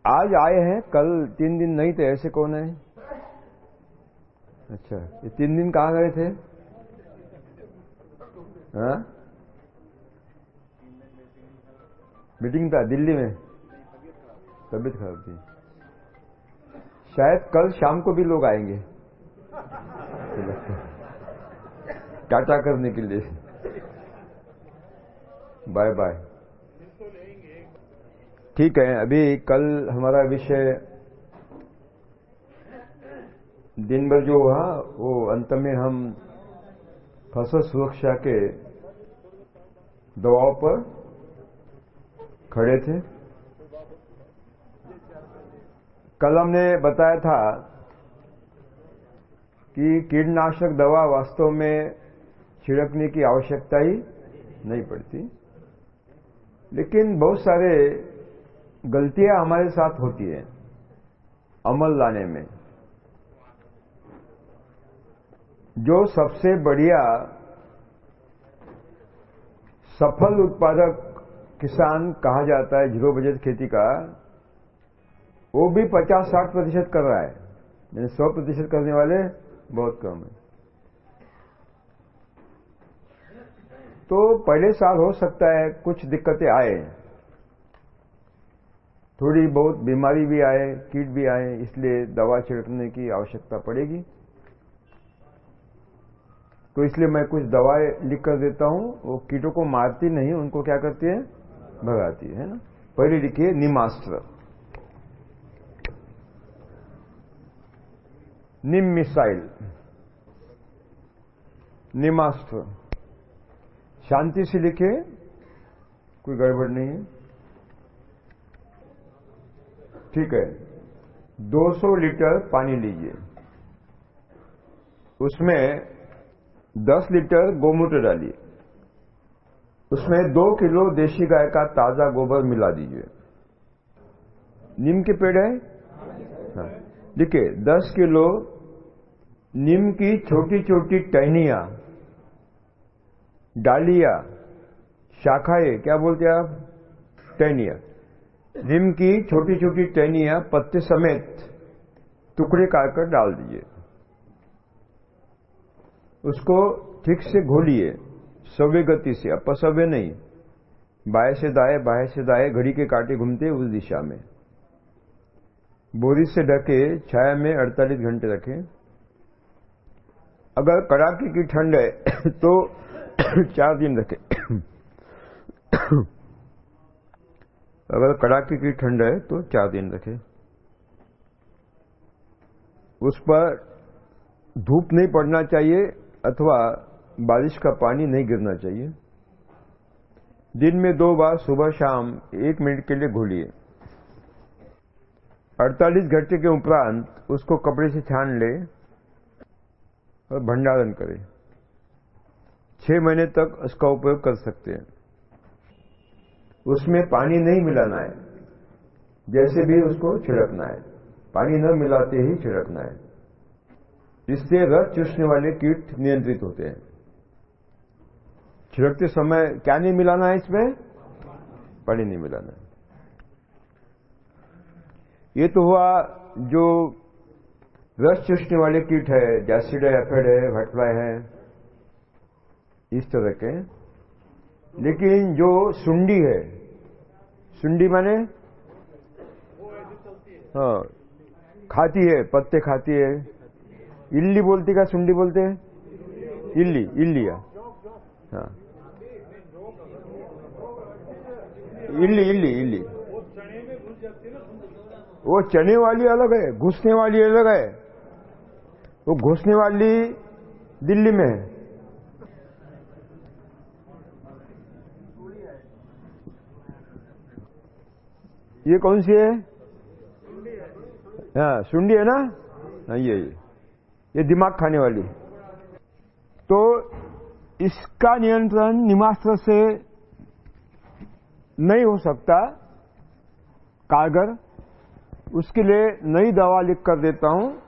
आज आए हैं। कल तीन दिन नहीं थे। ऐसे कौन है? अच्छा ये तीन दिन कहाँ गए थे? मीटिंग था, दिल्ली में। तबीयत खराब थी। शायद कल शाम को भी लोग आएँगे। टाटा करने के लिए। Bye bye. ठीक है, अभी कल हमारा विषय दिन भर जो हुआ, वो अंत में हम फ़सल सुरक्षा के दवाओं पर खड़े थे। कल हमने बताया था कि कीटनाशक दवा वास्तव में छिड़कने की आवश्यकता ही नहीं पड़ती। लेकिन बहुत सारे गलतियाँ हमारे साथ होती है अमल लाने में। जो सबसे बढ़िया सफल उत्पादक किसान कहा जाता है ज़ीरो बजट खेती का, वो भी 50-60 प्रतिशत कर रहा है। यानी 100 प्रतिशत करने वाले बहुत कम है। तो पहले साल हो सकता है कुछ दिक्कतें आए। थोड़ी बहुत बीमारी भी आए, कीट भी आए, इसलिए दवा छिड़कने की आवश्यकता पड़ेगी। तो इसलिए मैं कुछ दवाएँ लिख कर देता हूँ, वो कीटों को मारती नहीं, उनको क्या करती है? भगाती है ना? पहले लिखिए निमास्त्र। निम मिसाइल। निमास्त्र। शांति से लिखे कोई गड़बड़ नहीं है। ठीक है 200 लीटर पानी लीजिए। उसमें 10 लीटर गोमूत्र डालिए। उसमें दो किलो देशी गाय का ताज़ा गोबर मिला दीजिए। नीम के पेड़ है? हाँ। देखिए 10 किलो नीम की छोटी छोटी टहनिया डालिया, शाखाएँ, क्या बोलते आप? टहनिया। नीम की छोटी छोटी टहनिया पत्ते समेत टुकड़े काटकर डाल दीजिए। उसको ठीक से घोलिए, सव्य गति से, अपसव्य नहीं। बाएँ से दाएँ, बाएँ से दाएँ, घड़ी के कांटे घूमते उस दिशा में। बोरी से ढके, छाया में 48 घंटे रखें। अगर कड़ाके की ठंड है (coughs) तो (coughs) चार दिन रखें। (coughs) अगर कड़ाके की ठंड है तो चार दिन रखें। उस पर धूप नहीं पड़ना चाहिए अथवा बारिश का पानी नहीं गिरना चाहिए। दिन में दो बार सुबह शाम एक मिनट के लिए घोलिए। 48 घंटे के उपरांत उसको कपड़े से छान ले और भंडारण करें। छह महीने तक उसका उपयोग कर सकते हैं। उसमें पानी नहीं मिलाना है। जैसे भी उसको छिड़कना है। पानी न मिलाते ही छिड़कना है। इससे रस चूसने वाले कीट नियंत्रित होते हैं। छिड़कते समय क्या नहीं मिलाना है इसमें? पानी नहीं मिलाना है। ये तो हुआ जो रस चूसने वाले कीट है जैसिड है, एफेड है भटफ्लाई है, इस तरह के। लेकिन जो सुंडी है, सुंडी माने? हाँ खाती है, पत्ते खाती है। इल्ली बोलती का सुंडी बोलते हैं? इल्ली, इल्लिया। हाँ। इल्ली इल्ली इल्ली। वो चने वाली अलग है, घुसने वाली अलग है। वो घुसने वाली दिल्ली में है। ये कौन सी है? हाँ सुंडी है ना? हाँ ये ये। ये दिमाग खाने वाली। तो इसका नियंत्रण निमास्त्र से नहीं हो सकता। कारगर उसके लिए नई दवा लिख कर देता हूँ।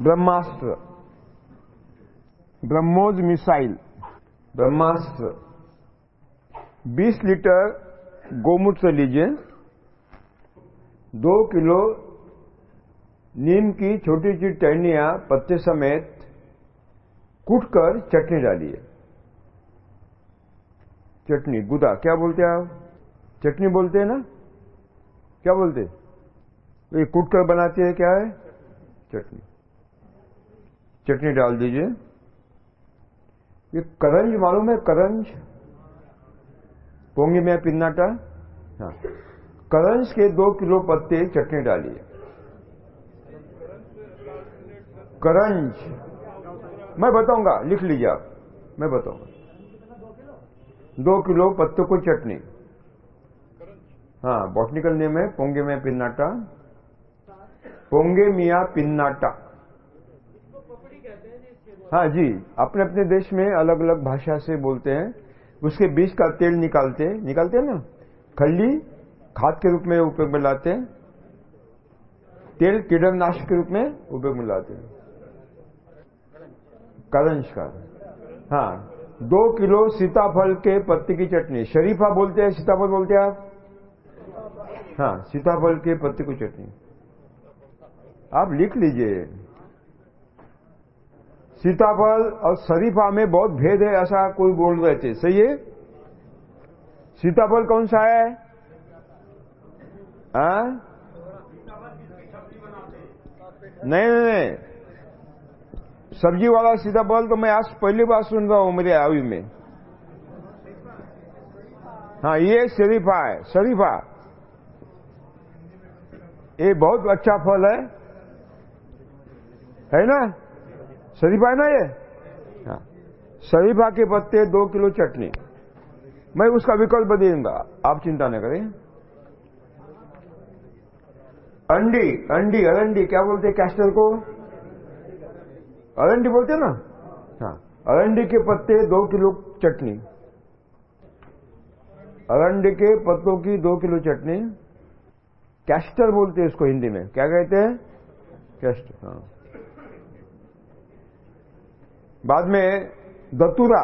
ब्रह्मास्त्र। ब्रह्मोज मिसाइल। ब्रह्मास्त्र। 20 लीटर गोमूत्र लीजिए। दो किलो नीम की छोटी छोटी टहनियाँ पत्ते समेत कूटकर चटनी डालिए। चटनी, गुदा, क्या बोलते हैं आप? चटनी बोलते हैं ना? क्या बोलते ये कूटकर बनाते हैं क्या है? चटनी। चटनी डाल दीजिए। ये करंज, मालूम है करंज? पोंगे में पिन्नाटा? हाँ। करंज के दो किलो पत्ते चटनी डालिए। करंज। मैं बताऊँगा, लिख लीजिए आप। मैं बताऊँगा। दो किलो पत्तों को चटनी। हाँ बॉटनिकल नेम है पोंगे में पिन्नाटा। पोंगे मिया पिन्नाटा। हाँ जी, अपने अपने देश में अलग अलग भाषा से बोलते हैं। उसके बीज का तेल निकालते हैं। निकालते हैं ना? खल्ली, खाद के रूप में उपयोग में लाते हैं। तेल कीटनाशक के रूप में उपयोग में लाते हैं। करंज का हाँ दो किलो सीताफल के पत्ते की चटनी। शरीफा बोलते हैं, सीताफल बोलते हैं आप? हाँ सीताफल के पत्ते की चटनी। आप लिख लीजिए। सीताफल और शरीफा में बहुत भेद है, ऐसा कोई बोल रहे थे। सही है? सीताफल कौन सा है? आ? नहीं नहीं नहीं। सब्ज़ी वाला सीताफल तो मैं आज पहली बार सुन रहा हूँ मेरे आयु में। हाँ ये शरीफा है, शरीफा। ये बहुत अच्छा फल है। है ना? शरीफा है ना ये? हाँ। शरीफा के पत्ते दो किलो चटनी। मैं उसका विकल्प दूँगा आप चिंता न करें। अंडी अंडी, अरंडी, क्या बोलते कैस्टर को? अरंडी बोलते हैं ना? हाँ। अरंडी के पत्ते दो किलो चटनी। अरंडी के पत्तों की दो किलो चटनी। कैस्टर बोलते हैं इसको हिंदी में। क्या कहते हैं? कैस्टर हाँ। बाद में दतुरा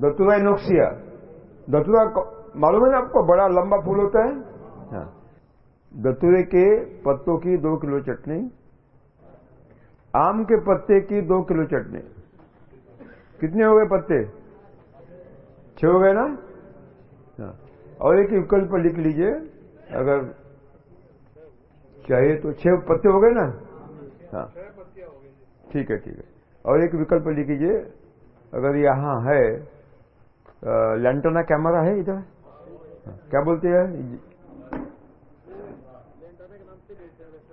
दतुरा इनोक्सिया। दतुरा मालूम है ना आपको? बड़ा लंबा फूल होता है? हाँ। दतुरे के पत्तों की दो किलो चटनी। आम के पत्ते की दो किलो चटनी। कितने हो गए पत्ते? छह हो गए ना? हाँ। और एक विकल्प लिख लीजिए। अगर चाहिए तो छह पत्ते हो गए ना? हाँ। ठीक है ठीक है। और एक विकल्प लिख लीजिए। अगर यहाँ है लैंटोना कैमरा है इधर? क्या बोलते हैं?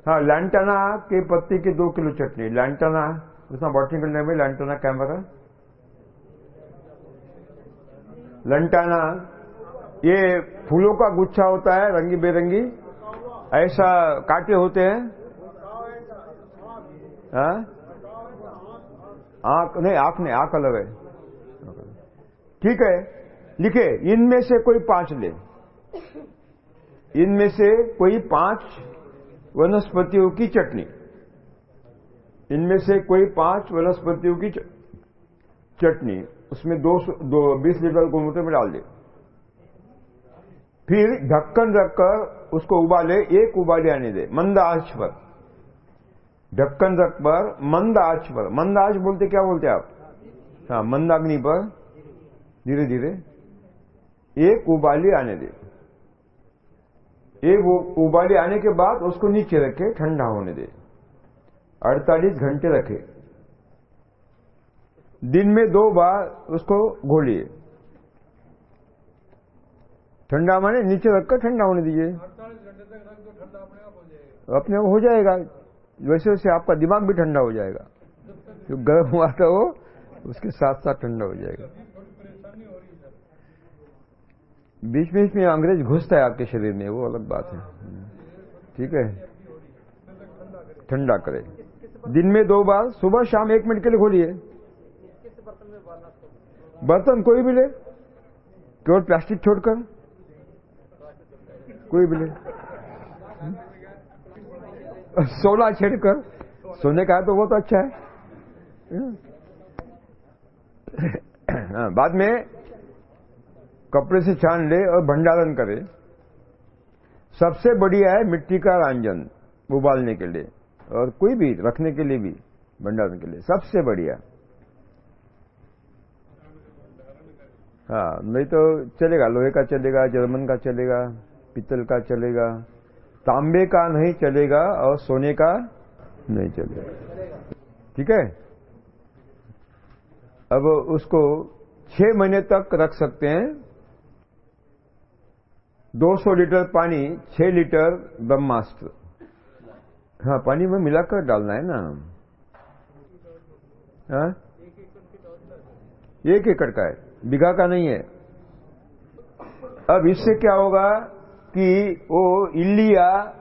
हाँ लैंटाना के पत्ते की दो किलो चटनी। लैंटाना उसमें बॉटनिकल नेम है लैंटाना कैमरा लंटाना ये फूलों का गुच्छा होता है, रंगी बेरंगी। ऐसा काटे होते हैं। हाँ? आँख, नहीं आँख नहीं, आँख अलग है। ठीक है, लिखे, इनमें से कोई पाँच ले। इनमें से कोई पाँच वनस्पतियों की चटनी। इनमें से कोई पाँच वनस्पतियों की चटनी उसमें दो, दो बीस लीटर गोमूत्र में डाल दे। फिर ढक्कन रखकर उसको उबाले एक उबाले आने दे मंद आँच पर। ढक्कन रख पर मंद आँच पर। मंद आँच बोलते क्या बोलते आप? हाँ मंद अग्नि पर। धीरे धीरे एक उबाली आने दे। एक उबाली आने के बाद उसको नीचे रखे ठंडा होने दे। 48 घंटे रखे। दिन में दो बार उसको घोलिए। ठंडा माने नीचे रखकर ठंडा होने दीजिए। अपने आप हो जाएगा। वैसे वैसे आपका दिमाग भी ठंडा हो जाएगा। जो गर्म हुआ था वो उसके साथ साथ ठंडा हो जाएगा। बीच बीच में अंग्रेज़ घुसता है आपके शरीर में वो अलग बात है। ठीक है? ठंडा करे। दिन में दो बार सुबह शाम एक मिनट के लिए खोलिए बर्तन कोई भी ले केवल प्लास्टिक छोड़कर। कोई भी ले। सोना छेड़कर। सोने का है तो वो तो अच्छा है। हाँ, बाद में कपड़े से छान ले और भंडारण करे। सबसे बढ़िया है मिट्टी का रंजन उबालने के लिए और कोई भी, रखने के लिए भी, भंडारण के लिए। सबसे बढ़िया। हाँ नहीं तो चलेगा, लोहे का चलेगा, जर्मन का चलेगा पित्तल का चलेगा, तांबे का नहीं चलेगा और सोने का नहीं चलेगा। ठीक है? अब उसको छह महीने तक रख सकते हैं। 200 लीटर पानी 6 लीटर ब्रह्मास्त्र। हाँ पानी में मिलाकर डालना है ना। हाँ? एक एकड़ का है। बीघा का नहीं है। अब इससे क्या होगा कि वो इल्लिया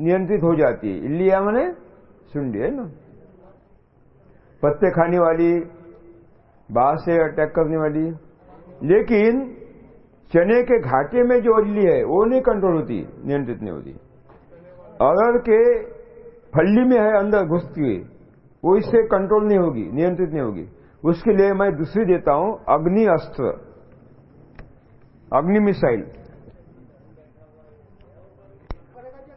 नियंत्रित हो जाती है। इल्लिया मैंने सुंडी, है ना? पत्ते खाने वाली बाहर से अटैक करने वाली। लेकिन चने के घाटे में जो इल्ली है, वो नहीं कंट्रोल होती, नियंत्रित नहीं होती। अगर के फल्ली में है, अंदर घुसती हुई, वो इससे कंट्रोल नहीं होगी, नियंत्रित नहीं होगी। उसके लिए मैं दूसरी देता हूँ, अग्नि अस्त्र। अग्नि मिसाइल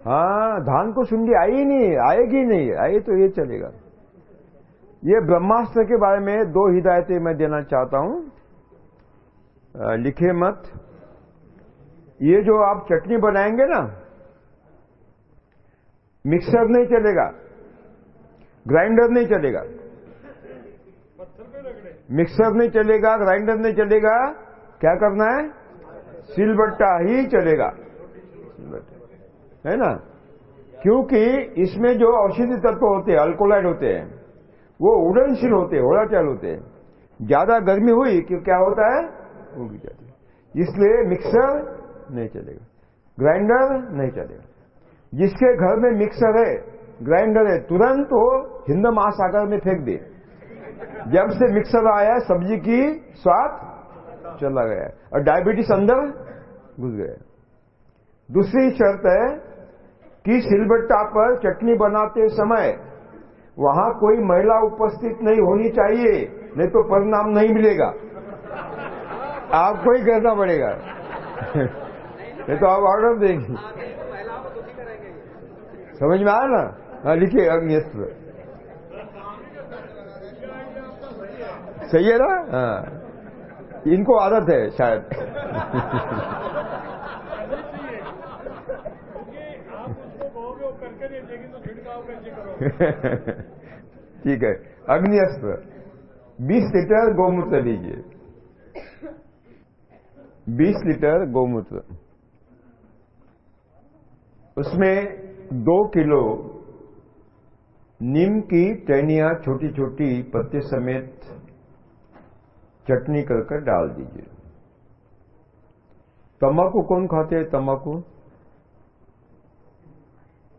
हाँ धान को सुंडी आई नहीं, आएगी नहीं आए तो ये चलेगा। ये ब्रह्मास्त्र के बारे में दो हिदायतें मैं देना चाहता हूँ। लिखे मत। ये जो आप चटनी बनाएँगे ना, मिक्सर नहीं चलेगा, ग्राइंडर नहीं चलेगा। मिक्सर नहीं चलेगा, ग्राइंडर नहीं चलेगा, क्या करना है? सिलबट्टा ही चलेगा। है ना? क्योंकि इसमें जो औषधि तत्व होते हैं, अल्कोलाइड होते हैं, वो उड़नशील होते हैं होड़ाचाल होते हैं। ज़्यादा गर्मी हुई कि क्या होता है? उगी जाती है। इसलिए मिक्सर नहीं चलेगा। ग्राइंडर नहीं चलेगा। जिसके घर में मिक्सर है ग्राइंडर है, तुरंत वो हिंद महासागर में फेंक दे। जब से मिक्सर आया, सब्ज़ी की स्वाद चला गया। और डायबिटीज़ अंदर घुस गया। दूसरी शर्त है कि सिलबट्टा पर चटनी बनाते समय वहाँ कोई महिला उपस्थित नहीं होनी चाहिए, नहीं तो परिणाम नहीं मिलेगा। आपको ही करना पड़ेगा। (laughs) नहीं तो आप ऑर्डर देंगे। समझ में आया ना? हाँ लिखिए अग्निस्त्र। सही है ना? हाँ। इनको आदत है शायद। ठीक है। अग्निस्त्र। 20 लीटर गौमूत्र लीजिए। 20 लीटर गौमूत्र। उसमें दो किलो नीम की टहनियाँ छोटी छोटी पत्ते समेत चटनी कर कर डाल दीजिए। तंबाकू कौन खाते हैं तंबाकू?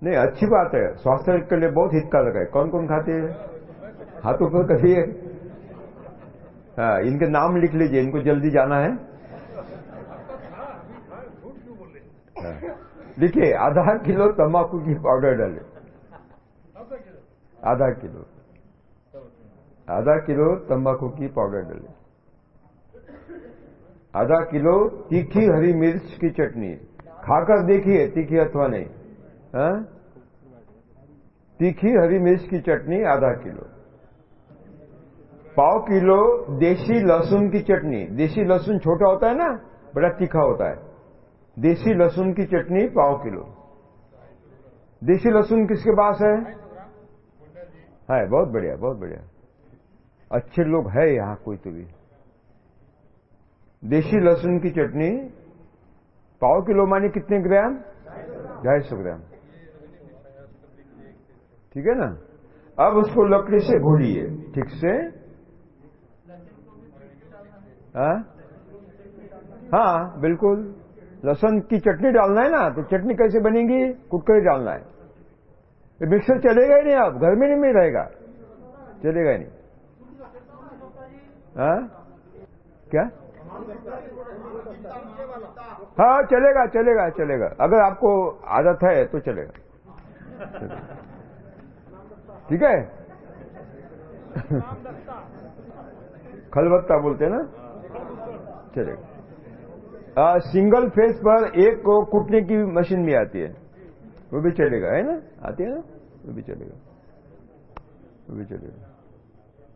नहीं अच्छी बात है। स्वास्थ्य के लिए बहुत हितकारक है। कौन कौन खाते हैं? हाथों पर करिए हाँ इनके नाम लिख लीजिए इनको जल्दी जाना है। हाँ, देखिए, आधा किलो तंबाकू की पाउडर डाले। आधा किलो। आधा किलो तंबाकू की पाउडर डाले। आधा किलो तीखी हरी मिर्च की चटनी। खाकर देखिए, तीखी अथवा नहीं। हा? तीखी हरी मिर्च की चटनी, आधा किलो। पाव किलो देशी लहसुन की चटनी। देशी लहसुन छोटा होता है ना? बड़ा तीखा होता है। देशी लहसुन की चटनी पाव किलो। देसी लहसुन किसके पास है? है, बहुत बढ़िया बहुत बढ़िया। अच्छे लोग है यहाँ कोई तो भी। देसी लहसुन की चटनी पाव किलो मानी कितने ग्राम? ढाई सौ ग्राम। ठीक है ना? अब उसको लकड़ी से घोलिए, ठीक से। हाँ? हाँ बिल्कुल। लहसुन की चटनी डालना है ना तो चटनी कैसे बनेगी? कुटकर डालना है। मिक्सर चलेगा ही नहीं आप घर में नहीं मिल रहेगा। चलेगा ही नहीं। हाँ? क्या? हाँ चलेगा चलेगा चलेगा। अगर आपको आदत है तो चलेगा। ठीक है? (laughs) खलबत्ता बोलते हैं ना? चलेगा। आ, सिंगल फेस पर एक को कूटने की मशीन भी आती है। वो भी चलेगा है ना? आती है ना? वो भी चलेगा। वो भी चलेगा।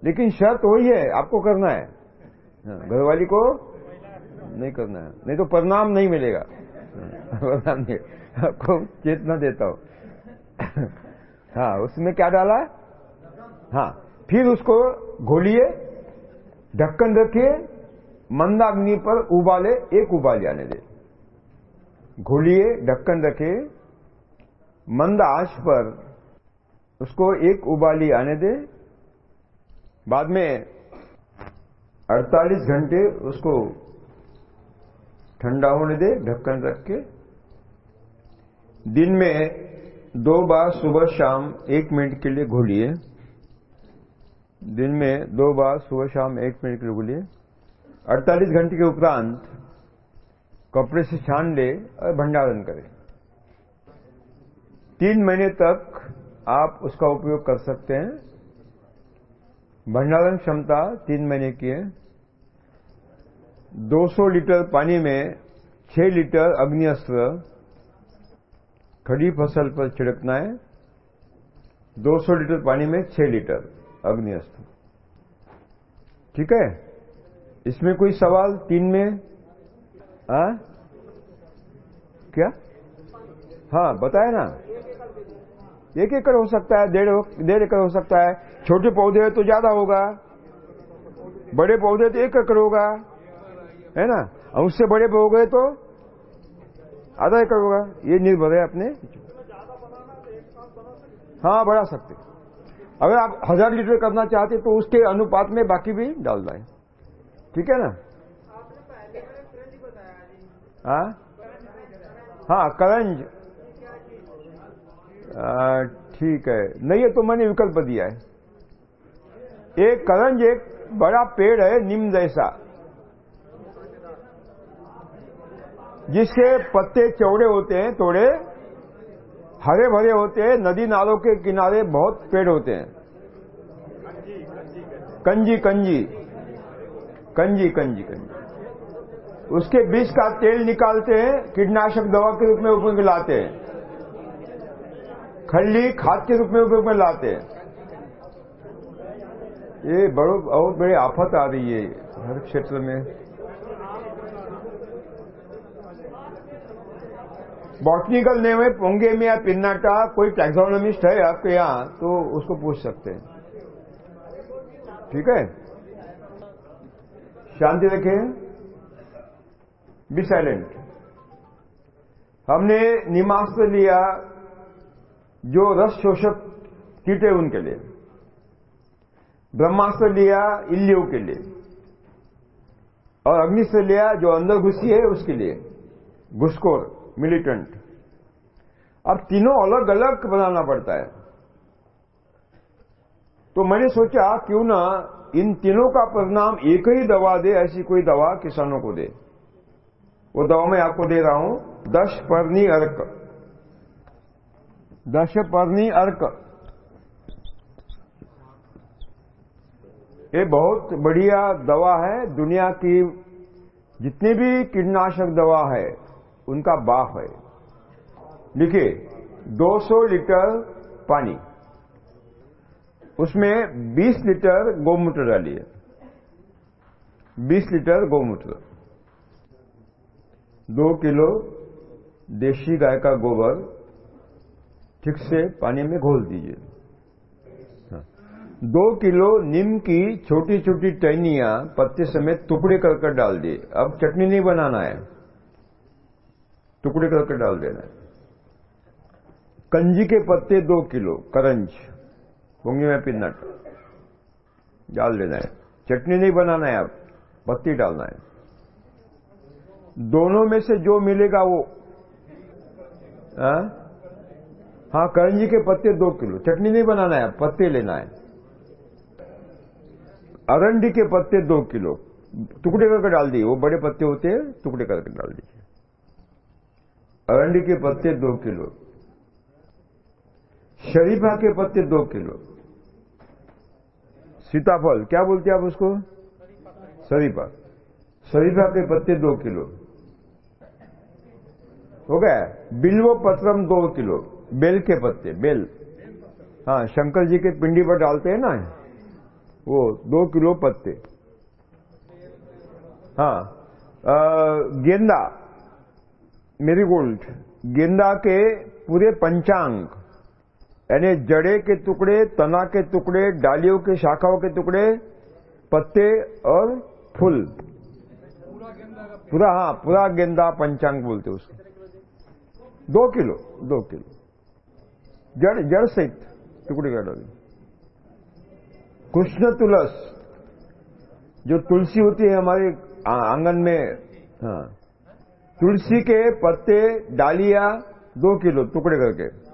लेकिन शर्त वही है आपको करना है। हाँ, घरवाली को नहीं करना है। नहीं तो परिणाम नहीं मिलेगा। हाँ, परिणाम नहीं। आपको चेतना देता हूँ। हाँ उसमें क्या डाला? हाँ फिर उसको घोलिए ढक्कन रखिए मंदाग्नि पर उबाले, एक उबाल आने दे। घोलिए, ढक्कन रखे। मंद आँच पर उसको एक उबाली आने दे। बाद में 48 घंटे उसको ठंडा होने दे, ढक्कन रख के। दिन में दो बार सुबह शाम एक मिनट के लिए घोलिए। दिन में दो बार सुबह शाम एक मिनट के लिए घोलिए। 48 घंटे के उपरांत कपड़े से छान ले और भंडारण करें। तीन महीने तक आप उसका उपयोग कर सकते हैं। भंडारण क्षमता तीन महीने की है। 200 लीटर पानी में 6 लीटर अग्निअस्त्र, खड़ी फ़सल पर छिड़कना है 200 लीटर पानी में 6 लीटर अग्निअस्त्र। ठीक है? इसमें कोई सवाल? तीन में? आ? क्या? हाँ बताए ना। एक एकड़ हो सकता है, डेढ़ डेढ़ एकड़ हो सकता है। छोटे पौधे तो ज़्यादा होगा। बड़े पौधे तो एक एकड़ होगा। है ना? और उससे बड़े हो गए तो आधा एकड़ होगा। ये निर्भर है अपने। हाँ बढ़ा सकते। अगर आप हज़ार लीटर करना चाहते तो उसके अनुपात में बाकी भी डाल दें। ठीक है ना? हाँ हाँ करंज। ठीक है। नहीं है तो मैंने विकल्प दिया है। एक करंज, एक बड़ा पेड़ है, निम जैसा। जिसके पत्ते चौड़े होते हैं, थोड़े हरे भरे होते हैं, नदी नालों के किनारे बहुत पेड़ होते हैं। कंजी कंजी। कंजी कंजी कंजी। उसके बीज का तेल निकालते हैं, कीटनाशक दवा के रूप में उपयोग में लाते हैं। खल्ली, खाद के रूप में उपयोग में लाते हैं। ये बड़ो, बहुत बड़ी आफत आ रही है हर क्षेत्र में। बॉटनिकल नेम है, पोंगे में या पिन्नाटा, कोई टैक्सोनोमिस्ट है आपके यहाँ तो उसको पूछ सकते हैं। ठीक है? शांति रखें बी साइलेंट हमने निमास्त्र लिया जो रस शोषक कीटे उनके लिए। ब्रह्मास्त्र लिया इल्लियों के लिए। और अग्निस्त्र लिया जो अंदर घुसी है उसके लिए। घुसखोर मिलिटेंट अब तीनों अलग अलग बनाना पड़ता है। तो मैंने सोचा, क्यों ना इन तीनों का परिणाम एक ही दवा दे, ऐसी कोई दवा किसानों को दे। वो दवा मैं आपको दे रहा हूँ, दश परनी अर्क। दश परनी अर्क। ये बहुत बढ़िया दवा है, दुनिया की जितनी भी कीटनाशक दवा है, उनका बाप है। देखिए 200 लीटर पानी। उसमें 20 लीटर गौमूत्र डालिए। 20 लीटर गौमूत्र दो किलो देशी गाय का गोबर ठीक से पानी में घोल दीजिए। हाँ। दो किलो नीम की छोटी छोटी टहनियाँ पत्ते समेत टुकड़े कर कर डाल दिए। अब चटनी नहीं बनाना है। टुकड़े करके डाल देना है। कंजी के पत्ते दो किलो, करंज। पोंगी में पिन्नट। डाल देना है। चटनी नहीं बनाना है अब पत्ती डालना है। दोनों में से जो मिलेगा वो। आ? हाँ करंजी के पत्ते दो किलो। चटनी नहीं बनाना है, पत्ते लेना है। अरंडी के पत्ते दो किलो। टुकड़े करके डाल दिए। वो बड़े पत्ते होते हैं, टुकड़े करके डाल दीजिए। अरंडी के पत्ते दो किलो। शरीफा के पत्ते दो किलो। सीताफल, क्या बोलते हैं आप उसको? शरीफा। शरीफा के पत्ते दो किलो। हो गया? बिल्व पत्रम दो किलो। बेल के पत्ते, बेल। हाँ शंकर जी के पिंडी पर डालते हैं ना? वो दो किलो पत्ते। हाँ गेंदा मेरीगोल्ड गेंदा के पूरे पंचांग। यानी जड़े के टुकड़े, तना के टुकड़े, डालियों के शाखाओं के टुकड़े, पत्ते और फूल। पूरा हाँ पूरा गेंदा पंचांग बोलते उसको। दो किलो दो किलो। जड़ जड़ सहित टुकड़े का डाली कृष्ण तुलस, जो तुलसी होती है हमारे आँगन में हाँ। तुलसी के पत्ते, डालिया, दो किलो टुकड़े करके।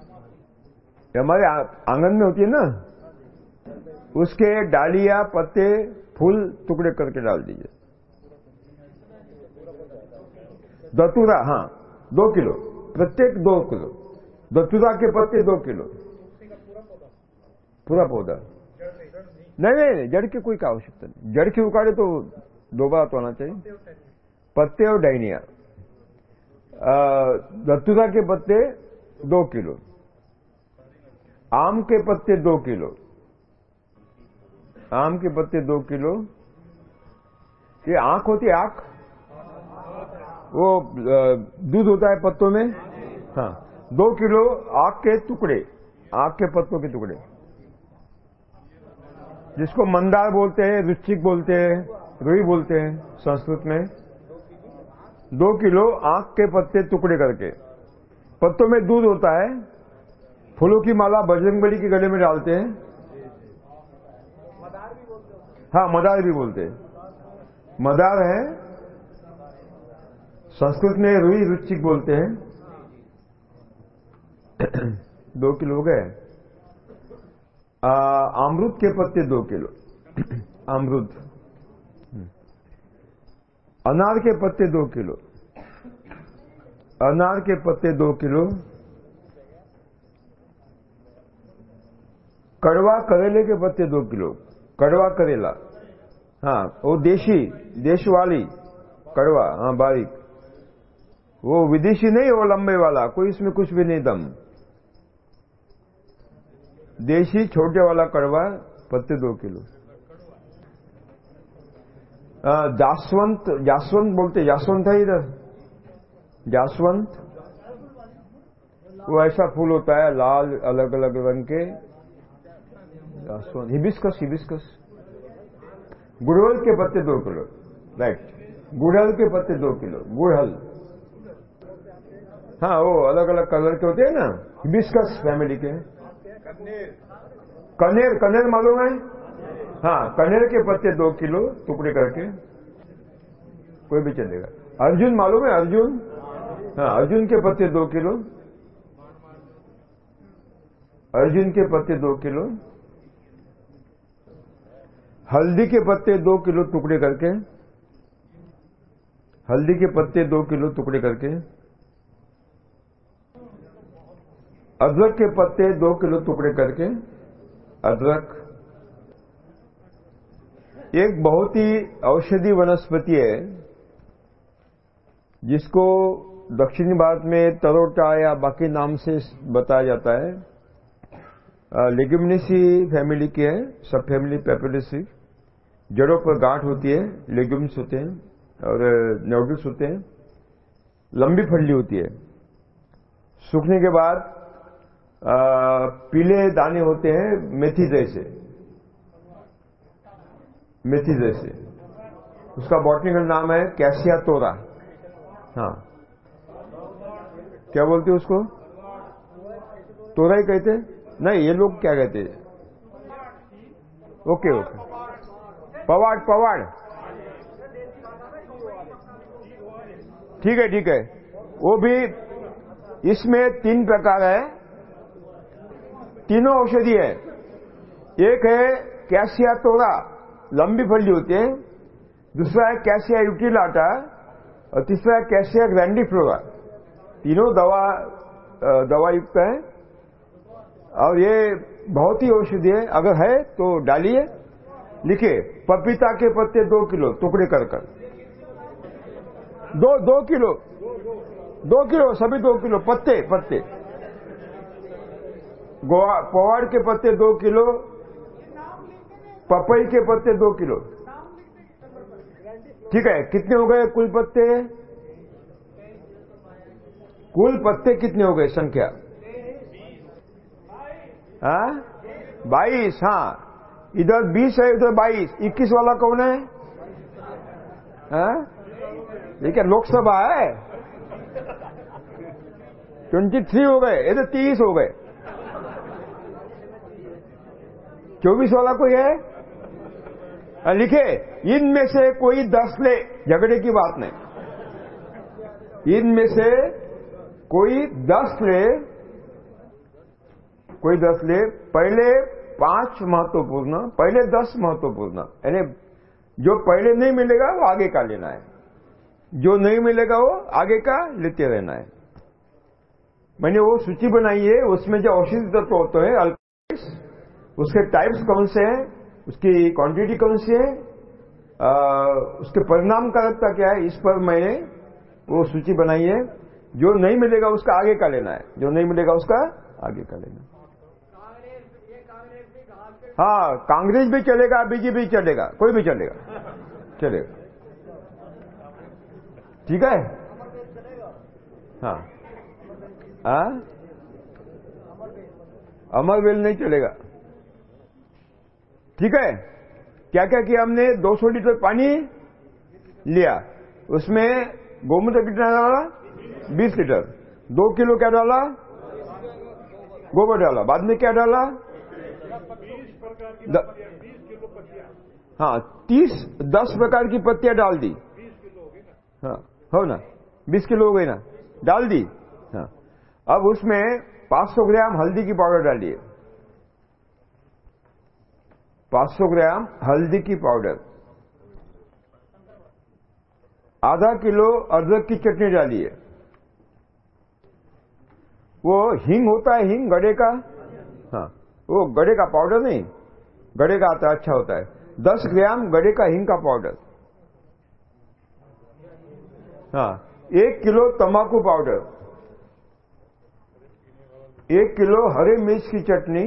हमारे आँगन में होती है ना? उसके डालिया, पत्ते, फूल टुकड़े करके डाल दीजिए। दतुरा हाँ दो किलो। प्रत्येक दो किलो। दतुरा के पत्ते दो किलो। पूरा पौधा। नहीं नहीं जड़ की कोई आवश्यकता नहीं। जड़ की उखाड़े तो दोबारा तो आना चाहिए। पत्ते और डाइनिया दत्तुरा के पत्ते दो किलो। आम के पत्ते दो किलो। आम के पत्ते दो किलो। ये आँख होती है आँख? वो दूध होता है पत्तों में? हाँ। दो किलो आँख के टुकड़े, आँख के पत्तों के टुकड़े। जिसको मंदार बोलते हैं, रुचिक बोलते हैं, रुई बोलते हैं, संस्कृत में। दो किलो आँख के पत्ते टुकड़े करके। पत्तों में दूध होता है फूलों की माला बजरंगबली के गले में डालते हैं? हाँ मदार भी बोलते हैं। मदार है? संस्कृत में रुई रुचिक बोलते हैं। (clears throat) दो किलो गए। अमृत के पत्ते दो किलो। (clears throat) अमृत। अनार के पत्ते दो किलो। अनार के पत्ते दो किलो। कड़वा करेले के पत्ते दो किलो। कड़वा करेला। हाँ वो देशी देश वाली कड़वा हाँ बारीक। वो विदेशी नहीं, वो लंबे वाला। कोई इसमें कुछ भी नहीं दम। देशी छोटे वाला कड़वा, पत्ते दो किलो। जासवंत जासवंत बोलते, जासवंत है इधर। जासवंत। वो ऐसा फूल होता है, लाल अलग अलग रंग के। जासवंत हिबिस्कस हिबिस्कस गुड़हल के पत्ते दो किलो राइट गुड़हल के पत्ते दो किलो गुड़हल हाँ वो अलग अलग कलर के होते हैं ना हिबिस्कस फैमिली के कनेर कनेर मालूम है हाँ कनेर के पत्ते दो किलो टुकड़े करके कोई भी चलेगा अर्जुन मालूम है अर्जुन हाँ अर्जुन के पत्ते दो किलो अर्जुन के पत्ते दो किलो हल्दी के पत्ते दो किलो टुकड़े करके, हल्दी के पत्ते दो किलो टुकड़े करके, अदरक के पत्ते दो किलो टुकड़े करके, अदरक, एक बहुत ही औषधि वनस्पति है, जिसको दक्षिणी भारत में तरोटा या बाकी नाम से बताया जाता है। लेग्यूमिनेसी फैमिली की है, सब फैमिली पेपरेसी जड़ों पर गांठ होती है लेग्यूम्स होते हैं, और नोडल्स होते हैं, लंबी फली होती है। सूखने के बाद पीले दाने होते हैं मेथी जैसे। मेथी जैसे। उसका बॉटनिकल नाम है कैसिया तोरा। हाँ। क्या बोलते हैं उसको? तोरा ही कहते? नहीं, ये लोग क्या कहते हैं? Okay okay. पवाड़ पवाड़ ठीक है ठीक है। वो भी इसमें तीन प्रकार है। तीनों औषधि है। एक है कैसिया तोरा लंबी फली होती है। दूसरा है कैसिया यूटिलाटा और तीसरा है कैसिया ग्रैंडी फ्लोरा तीनों दवा दवा युक्त है। और ये बहुत ही औषधि है। अगर है तो डालिए। लिखिए पपीता के पत्ते दो किलो, टुकड़े कर कर। दो दो किलो दो किलो, सभी दो किलो, पत्ते पत्ते। पवाड़ के पत्ते दो किलो, पपई के पत्ते दो किलो। ठीक है, कितने हो गए कुल पत्ते? कुल पत्ते कितने हो गए संख्या? हाँ? बाईस हाँ। इधर बीस है उधर बाईस। इक्कीस वाला कौन है? हाँ? ये क्या लोकसभा है? ट्वेंटी थ्री हो गए इधर तो तीस हो गए। चौबीस वाला कोई है? हाँ, लिखे। इनमें से कोई दस ले झगड़े की बात नहीं। इनमें से कोई दस ले कोई दस ले पहले पाँच महत्वपूर्ण पहले दस महत्वपूर्ण। यानी जो पहले नहीं मिलेगा वो आगे का लेना है। जो नहीं मिलेगा वो आगे का लेते रहना है। मैंने वो सूची बनाई है उसमें जो औषधि तत्व होते हैं अल्कोहल्स उसके टाइप्स कौन से हैं उसकी क्वांटिटी कौन सी है आ, उसके परिणाम कारकता क्या है इस पर मैंने वो सूची बनाई है। जो नहीं मिलेगा उसका आगे का लेना है। जो नहीं मिलेगा उसका आगे का लेना है। हाँ कांग्रेस भी चलेगा, बीजेपी भी चलेगा, कोई भी चलेगा। चलेगा। ठीक है? हाँ। हाँ अमरवेल नहीं चलेगा। ठीक है? क्या क्या किया हमने 200 लीटर पानी लिया। उसमें गोमूत्र कितना डाला? 20 लीटर। दो किलो क्या डाला? गोबर डाला। बाद में क्या डाला? हाँ तीस दस प्रकार की पत्तियाँ डाल दी। हाँ हो ना? बीस किलो हो गई ना? डाल दी। हाँ। अब उसमें 500 ग्राम हल्दी की पाउडर डालिए 500 ग्राम हल्दी की पाउडर। आधा किलो अदरक की चटनी डालिए वो हिंग होता है हिंग गड़े का? हाँ वो गड़े का पाउडर नहीं। गड़े का आता अच्छा होता है। दस ग्राम गड़े का हिंग का पाउडर हाँ एक किलो तंबाकू पाउडर एक किलो हरे मिर्च की चटनी।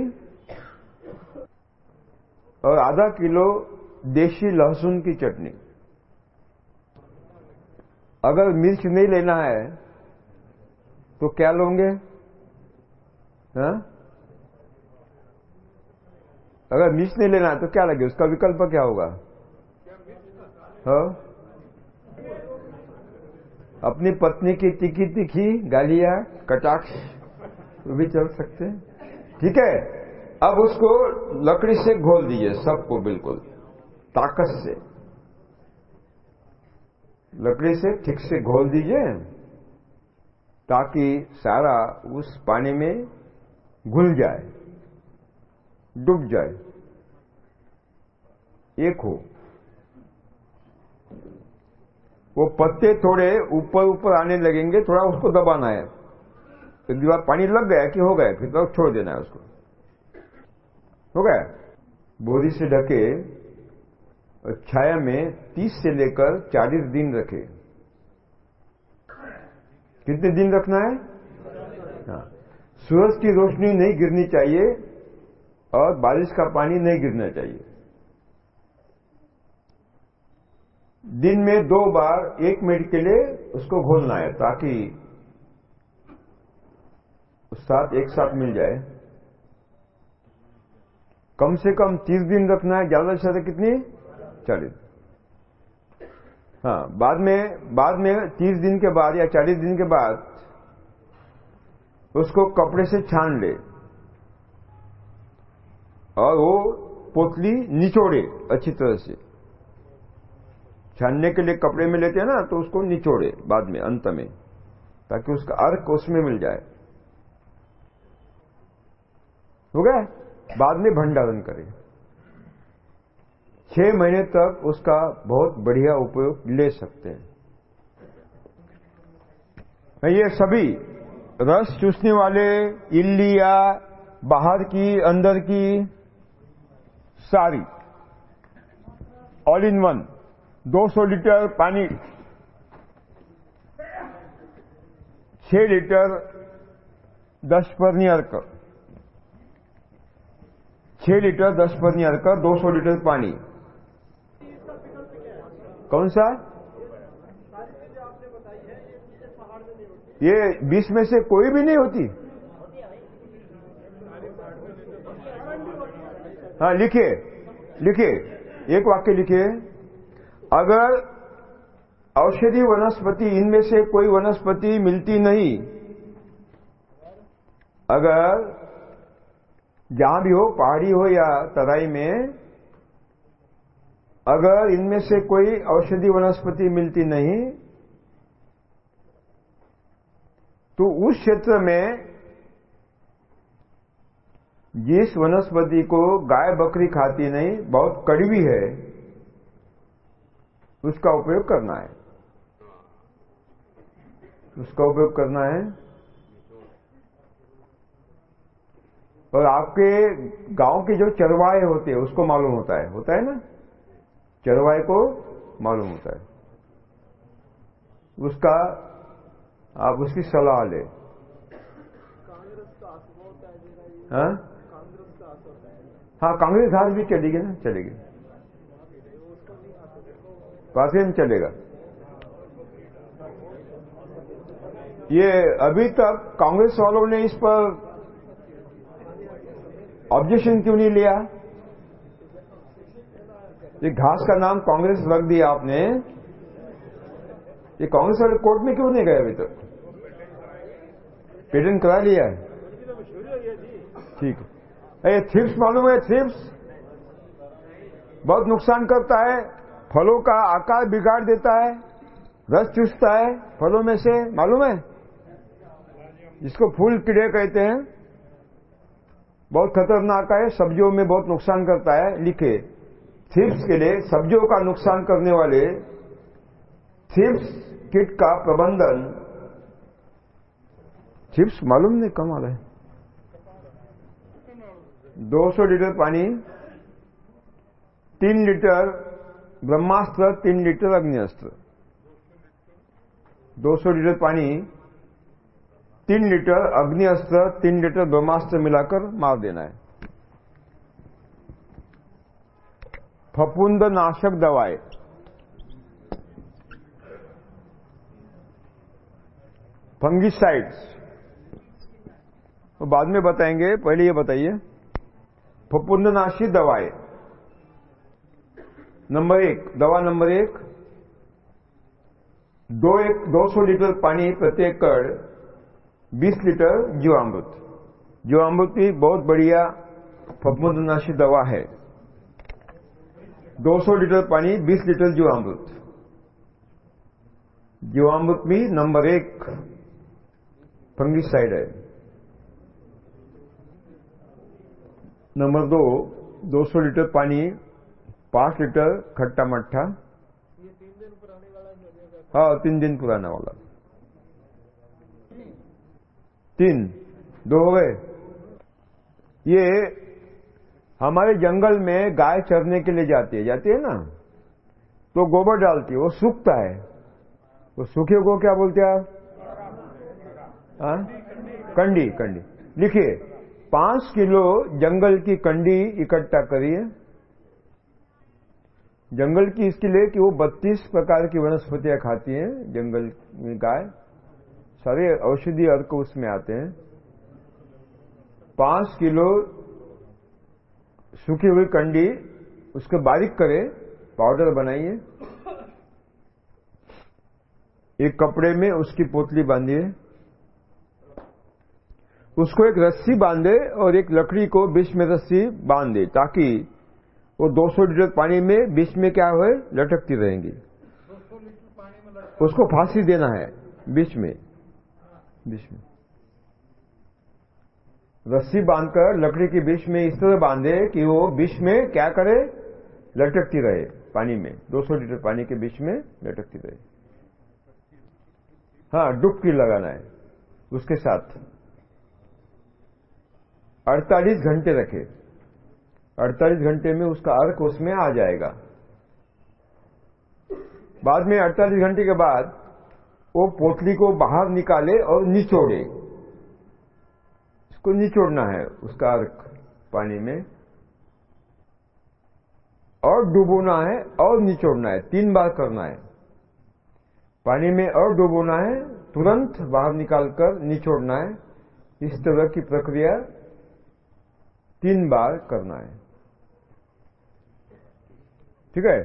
और आधा किलो देशी लहसुन की चटनी। अगर मिर्च नहीं लेना है तो क्या लोगे? हाँ? अगर मिर्च नहीं लेना है तो क्या लगे उसका विकल्प क्या होगा? हाँ? अपनी पत्नी की तिखी तिखी गालियाँ, कटाक्ष भी चल सकते ठीक है? अब उसको लकड़ी से घोल दीजिए, सबको बिल्कुल। ताकत से। लकड़ी से ठीक से घोल दीजिए, ताकि सारा उस पानी में घुल जाए, डूब जाए। एक हो। वो पत्ते थोड़े ऊपर ऊपर आने लगेंगे, थोड़ा उसको दबाना है। एक बार पानी लग गया कि हो गया, फिर तो छोड़ देना है उसको। हो गया? बोरी से ढके और छाया में 30 से लेकर 40 दिन रखे। कितने दिन रखना है? हाँ। सूरज की रोशनी नहीं गिरनी चाहिए और बारिश का पानी नहीं गिरना चाहिए। दिन में दो बार एक मिनट के लिए उसको घोलना है, ताकि साथ एक साथ मिल जाए। कम से कम तीस दिन रखना है, ज़्यादा से ज़्यादा कितनी? चालीस। हाँ बाद में बाद में तीस दिन के बाद या चालीस दिन के बाद उसको कपड़े से छान ले और वो पोतली निचोड़े अच्छी तरह से। छानने के लिए कपड़े में लेते हैं ना तो उसको निचोड़े बाद में, अंत में, ताकि उसका अर्क उसमें मिल जाए। हो गया? बाद में भंडारण करें छह महीने तक उसका बहुत बढ़िया उपयोग ले सकते हैं। ये सभी रस चूसने वाले, इल्लिया, बाहर की, अंदर की, सारी ऑल इन वन 200 लीटर पानी 6 लीटर दस परनी अर्क छह लीटर दस पत्नी अर्क दो सौ लीटर पानी। कौन सा? ये बीस में से कोई भी नहीं होती। हाँ लिखिए लिखिए, एक वाक्य लिखिए। अगर औषधि वनस्पति, इनमें से कोई वनस्पति मिलती नहीं, अगर जहाँ भी हो, पहाड़ी हो या तराई में, अगर इनमें से कोई औषधि वनस्पति मिलती नहीं तो उस क्षेत्र में जिस वनस्पति को गाय बकरी खाती नहीं, बहुत कड़वी है। उसका उपयोग करना है। उसका उपयोग करना है। और आपके गाँव के जो चरवाए होते हैं उसको मालूम होता है। होता है ना? चरवाए को मालूम होता है। उसका आप उसकी सलाह ले। हाँ? हाँ। कांग्रेस घास भी चलेगी ना? चलेगी। पासियन चलेगा। ये अभी तक कांग्रेस वालों ने इस पर ऑब्जेक्शन क्यों नहीं लिया? ये घास का नाम कांग्रेस रख दिया आपने। ये कांग्रेस वाले कोर्ट में क्यों नहीं गए अभी तक? पेटेंट करा लिया है। ठीक। है ये थ्रिप्स मालूम है थ्रिप्स बहुत नुकसान करता है। फलों का आकार बिगाड़ देता है, रस चूसता है, फलों में से, मालूम है? जिसको फूल कीड़े कहते हैं। बहुत खतरनाक है, सब्जियों में बहुत नुकसान करता है, लिखे। थिप्स के लिए, सब्जियों का नुकसान करने वाले थिप्स किट का प्रबंधन। थिप्स मालूम नहीं कम कमाल है? 200 लीटर पानी, तीन लीटर ब्रह्मास्त्र, तीन लीटर अग्निअस्त्र। 200 लीटर पानी, तीन लीटर अग्निअस्त्र, तीन लीटर ब्रह्मास्त्र मिलाकर मार देना है। फफूंद नाशक दवाएँ। फंगिसाइड्स। तो बाद में बताएँगे, पहले ये बताइए। फफूंदनाशी दवाएँ। नंबर एक, दवा नंबर एक, दो एक, दो सौ लीटर पानी प्रति एकड़ बीस लीटर जीवामृत। जीवामृत भी बहुत बढ़िया फफूंदनाशी दवा है। 200 लीटर पानी 20 लीटर जीवामृत। जीवामृत भी नंबर एक फंगिसाइड है। नंबर दो 200 लीटर पानी पाँच लीटर खट्टा मट्ठा हाँ तीन दिन पुराना वाला। तीन। दो हो गए। ये हमारे जंगल में गाय चरने के लिए जाती है। जाती है ना? तो गोबर डालती है। वो सूखता है। वो सूखे को क्या बोलते हैं आप? हाँ? कंडी कंडी। लिखिए, पाँच किलो जंगल की कंडी इकट्ठा करिए। जंगल की इसके लिए कि वो बत्तीस प्रकार की वनस्पतियाँ खाती हैं, जंगल में गाय, सारे औषधि अर्क उसमें आते हैं। पाँच किलो सूखी हुई कंडी, उसको बारीक करें, पाउडर बनाइए। एक कपड़े में उसकी पोतली बांधिए। उसको एक रस्सी बांधे और एक लकड़ी को बीच में रस्सी बाँध दे ताकि वो 200 लीटर पानी में, बीच में क्या हो लटकती रहेंगी। उसको फांसी देना है, बीच में। बीच में। रस्सी बांधकर लकड़ी के बीच में इस तरह बांधे कि वो बीच में क्या करे? लटकती रहे पानी में। 200 लीटर पानी के बीच में लटकती रहे। हाँ डुबकी लगाना है। उसके साथ 48 घंटे रखे। 48 घंटे में उसका अर्क उसमें आ जाएगा। बाद में 48 घंटे के बाद वो पोतली को बाहर निकाले और निचोड़े इसको निचोड़ना है उसका अर्क पानी में। और डुबोना है और निचोड़ना है, तीन बार करना है। पानी में और डुबोना है, तुरंत बाहर निकालकर निचोड़ना है। इस तरह की प्रक्रिया तीन बार करना है। ठीक है?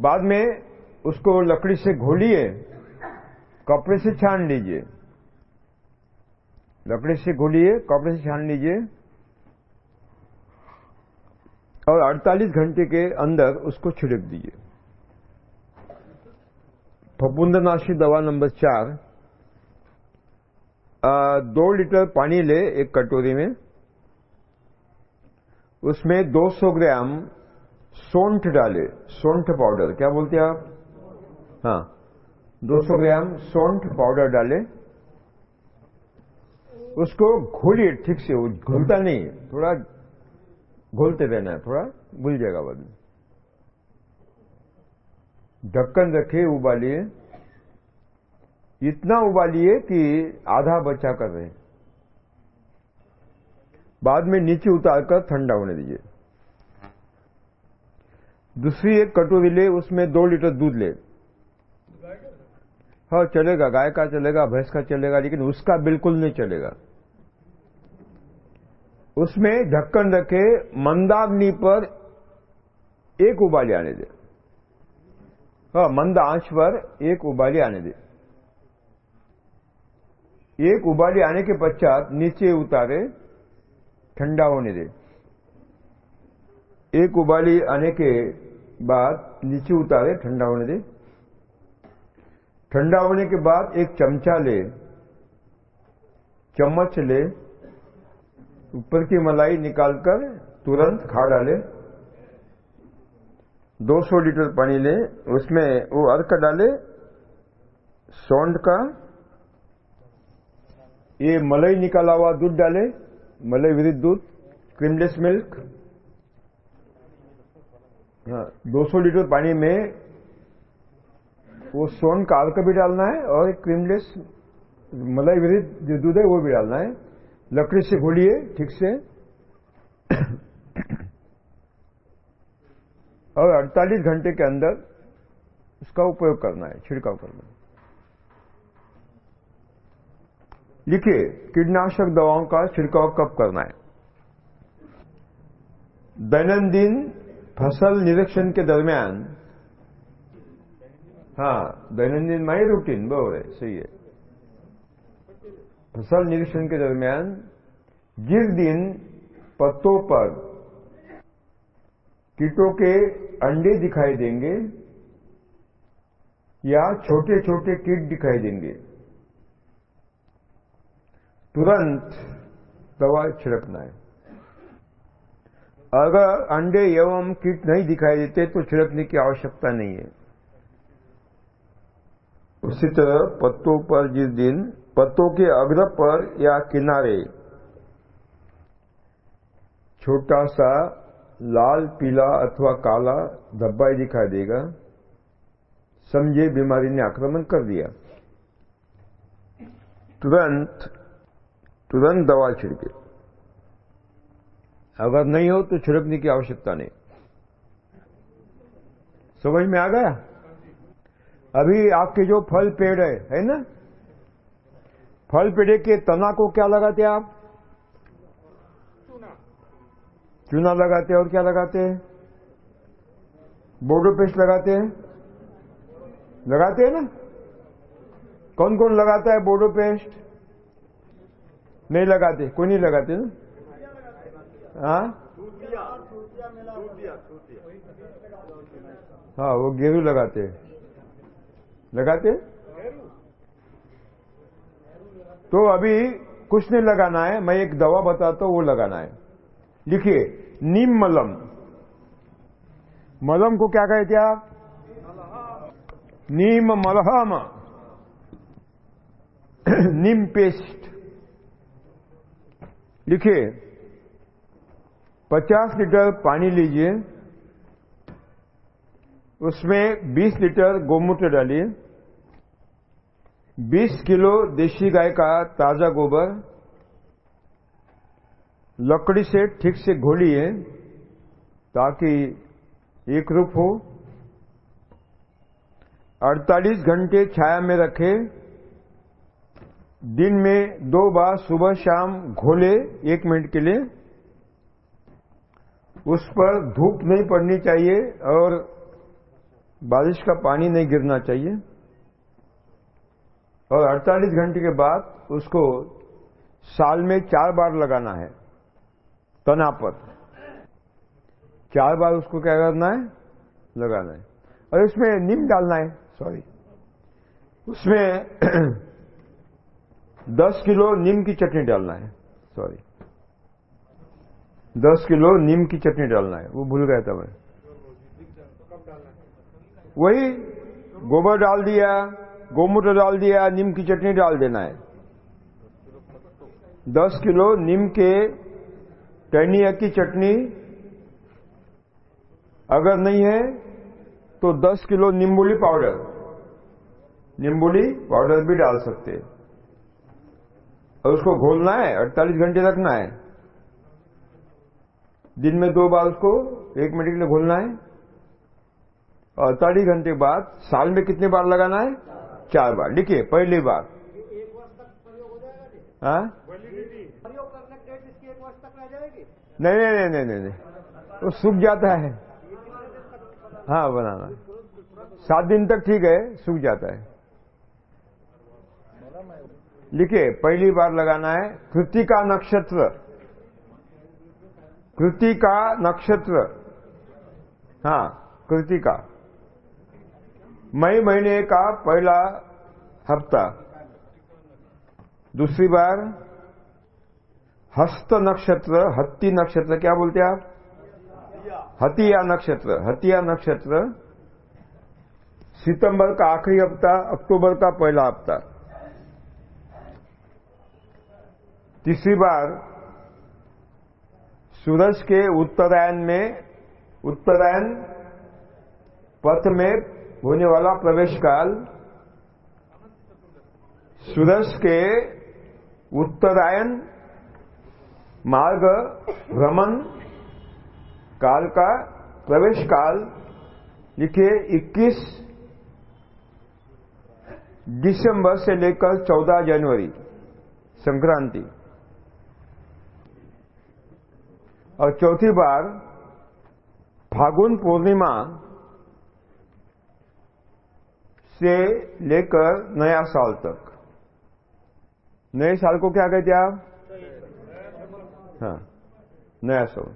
बाद में उसको लकड़ी से घोलिए कपड़े से छान लीजिए। लकड़ी से घोलिए कपड़े से छान लीजिए। और 48 घंटे के अंदर उसको छिड़क दीजिए। फपुंदनाशी दवा नंबर चार आ, दो लीटर पानी ले एक कटोरी में। उसमें 200 ग्राम सोंठ डाले, सोंठ पाउडर, क्या बोलते हैं आप? हाँ 200 ग्राम सोंठ पाउडर डाले, उसको घोलिए, ठीक से, वो घुलता नहीं, थोड़ा घोलते रहना है, थोड़ा भूल जाएगा बाद में। ढक्कन रखे उबालिए। इतना उबालिए कि आधा बचा कर रहे बाद में नीचे उतारकर ठंडा होने दीजिए। दूसरी एक कटोरी ले, उसमें दो लीटर दूध ले। हाँ चलेगा, गाय का चलेगा, भैंस का चलेगा, लेकिन उसका बिल्कुल नहीं चलेगा। उसमें ढक्कन रखे, मंदाग्नि पर एक उबाली आने दे। हाँ मंद आँच पर एक उबाली आने दे। एक उबाली आने के पश्चात नीचे उतारे, ठंडा होने दे। एक उबाली आने के बाद नीचे उतारे, ठंडा होने दे। ठंडा होने के बाद एक चमचा ले। चम्मच ले। ऊपर की मलाई निकालकर तुरंत खा डाले। 200 लीटर पानी ले। उसमें वो अर्क डाले। सौंड का। ये मलाई निकाला हुआ दूध डाले। मलाई विरित दूध। क्रीमलेस मिल्क। 200 लीटर पानी में वो सोन काल का भी डालना है और एक क्रीमलेस मलाई विरित जो दूध है वो भी डालना है। लकड़ी से घोलिए, ठीक से। और 48 घंटे के अंदर उसका उपयोग करना है, छिड़काव करना है। लिखिए, कीटनाशक दवाओं का छिड़काव कब करना है? दैनंदिन फ़सल निरीक्षण के दरमियान हाँ दैनंदिन माई रूटीन बरोबर है सही है। फ़सल निरीक्षण के दरमियान, जिस दिन पत्तों पर कीटों के अंडे दिखाई देंगे या छोटे छोटे कीट दिखाई देंगे, तुरंत दवा छिड़कना है। अगर अंडे एवं कीट नहीं दिखाई देते तो छिड़कने की आवश्यकता नहीं है। उसी तरह पत्तों पर जिस दिन, पत्तों के अग्र पर या किनारे, छोटा सा लाल, पीला अथवा काला धब्बा दिखाई देगा। समझे बीमारी ने आक्रमण कर दिया। तुरंत तुरंत दवा छिड़के। अगर नहीं हो तो छिड़कने की आवश्यकता नहीं। समझ में आ गया? अभी आपके जो फल पेड़ है है ना? फल पेड़े के तना को क्या लगाते हैं आप? चूना लगाते हैं और क्या लगाते हैं? बोर्डो पेस्ट लगाते हैं? लगाते हैं ना? कौन कौन लगाता है बोर्डो पेस्ट? नहीं लगाते, कोई नहीं लगाते ना? हाँ? हाँ वो गेरू लगाते हैं। लगाते? तो अभी कुछ नहीं लगाना है मैं एक दवा बताता हूँ वो लगाना है। लिखिए नीम मलम। मलम को क्या कहते आप? नीम मलहम। (clears throat) नीम पेस्ट। लिखिए 50 लीटर पानी लीजिए, उसमें 20 लीटर गोमूत्र डालिए 20 किलो देशी गाय का ताज़ा गोबर, लकड़ी से ठीक से घोलिए ताकि एक रूप हो। 48 घंटे छाया में रखे, दिन में दो बार सुबह शाम घोले एक मिनट के लिए। उस पर धूप नहीं पड़नी चाहिए और बारिश का पानी नहीं गिरना चाहिए। और 48 घंटे के बाद उसको साल में चार बार लगाना है तना पर चार बार उसको क्या करना है? लगाना है। और इसमें नीम डालना है सॉरी उसमें (clears throat) 10 किलो नीम की चटनी डालना है सॉरी 10 किलो नीम की चटनी डालना है। वो भूल गया था मैं। वही गोबर डाल दिया, गोमूत्र डाल दिया, नीम की चटनी डाल देना है। 10 किलो नीम के टहनिया की चटनी अगर नहीं है तो 10 किलो नींबुली पाउडर। नींबुली पाउडर भी डाल सकते हैं। और उसको घोलना है 48 घंटे रखना है। दिन में दो बार उसको एक मिनट के लिए घोलना है। और अड़तालीस घंटे बाद साल में कितने बार लगाना है? चार बार। लिखिए पहली बार। हाँ? नहीं नहीं नहीं नहीं नहीं नहीं। वो सूख जाता है। हाँ बनाना। सात दिन तक ठीक है, सूख जाता है। लिखिए पहली बार लगाना है, कृतिका नक्षत्र। कृतिका नक्षत्र। हाँ कृतिका मई महीने का पहला हफ़्ता। दूसरी बार, हस्त नक्षत्र, हत्ती नक्षत्र, क्या बोलते आप? हतिया नक्षत्र हतिया नक्षत्र। सितंबर का आखिरी हफ़्ता, अक्टूबर का पहला हफ़्ता। तीसरी बार सूरज के उत्तरायण में, उत्तरायण पथ में होने वाला प्रवेश काल, सूरज के उत्तरायण मार्ग भ्रमण काल का प्रवेश काल, लिखे 21 दिसंबर से लेकर 14 जनवरी संक्रांति। और चौथी बार फागुन पूर्णिमा से लेकर नया साल तक। नए साल को क्या कहते आप? हाँ नया साल।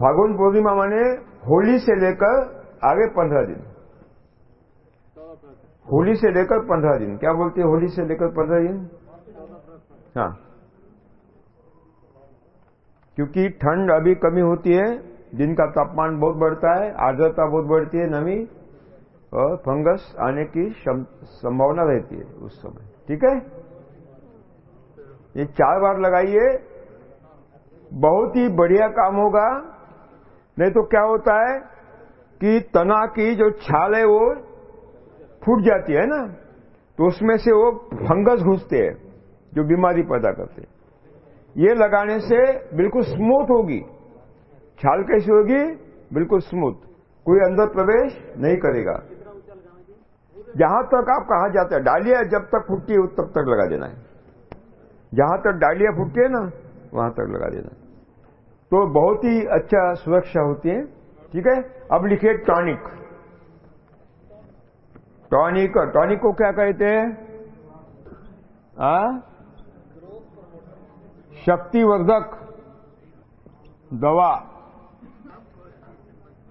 फागुन पूर्णिमा माने होली से लेकर आगे पंद्रह दिन। होली से लेकर पंद्रह दिन। क्या बोलते हैं होली से लेकर पंद्रह दिन? हाँ। क्योंकि ठंड अभी कमी होती है दिन का तापमान बहुत बढ़ता है, आर्द्रता बहुत बढ़ती है, नमी और फंगस आने की संभावना रहती है उस समय। ठीक है? ये चार बार लगाइए, बहुत ही बढ़िया काम होगा। नहीं तो क्या होता है कि तना की जो छाल है वो फूट जाती है ना तो उसमें से वो फंगस घुसते हैं, जो बीमारी पैदा करते हैं। ये लगाने से बिल्कुल स्मूथ होगी। छाल कैसी होगी? बिल्कुल स्मूथ कोई अंदर प्रवेश नहीं करेगा। जहाँ तक आप कहा जाते हैं, डालिया जब तक फूटती है, तब तक लगा देना है। जहाँ तक डालिया फूटती है ना, वहाँ तक लगा देना है। तो बहुत ही अच्छा सुरक्षा होती है। ठीक है? अब लिखिए टॉनिक टॉनिक टॉनिक को क्या कहते हैं? आ? शक्तिवर्धक दवा।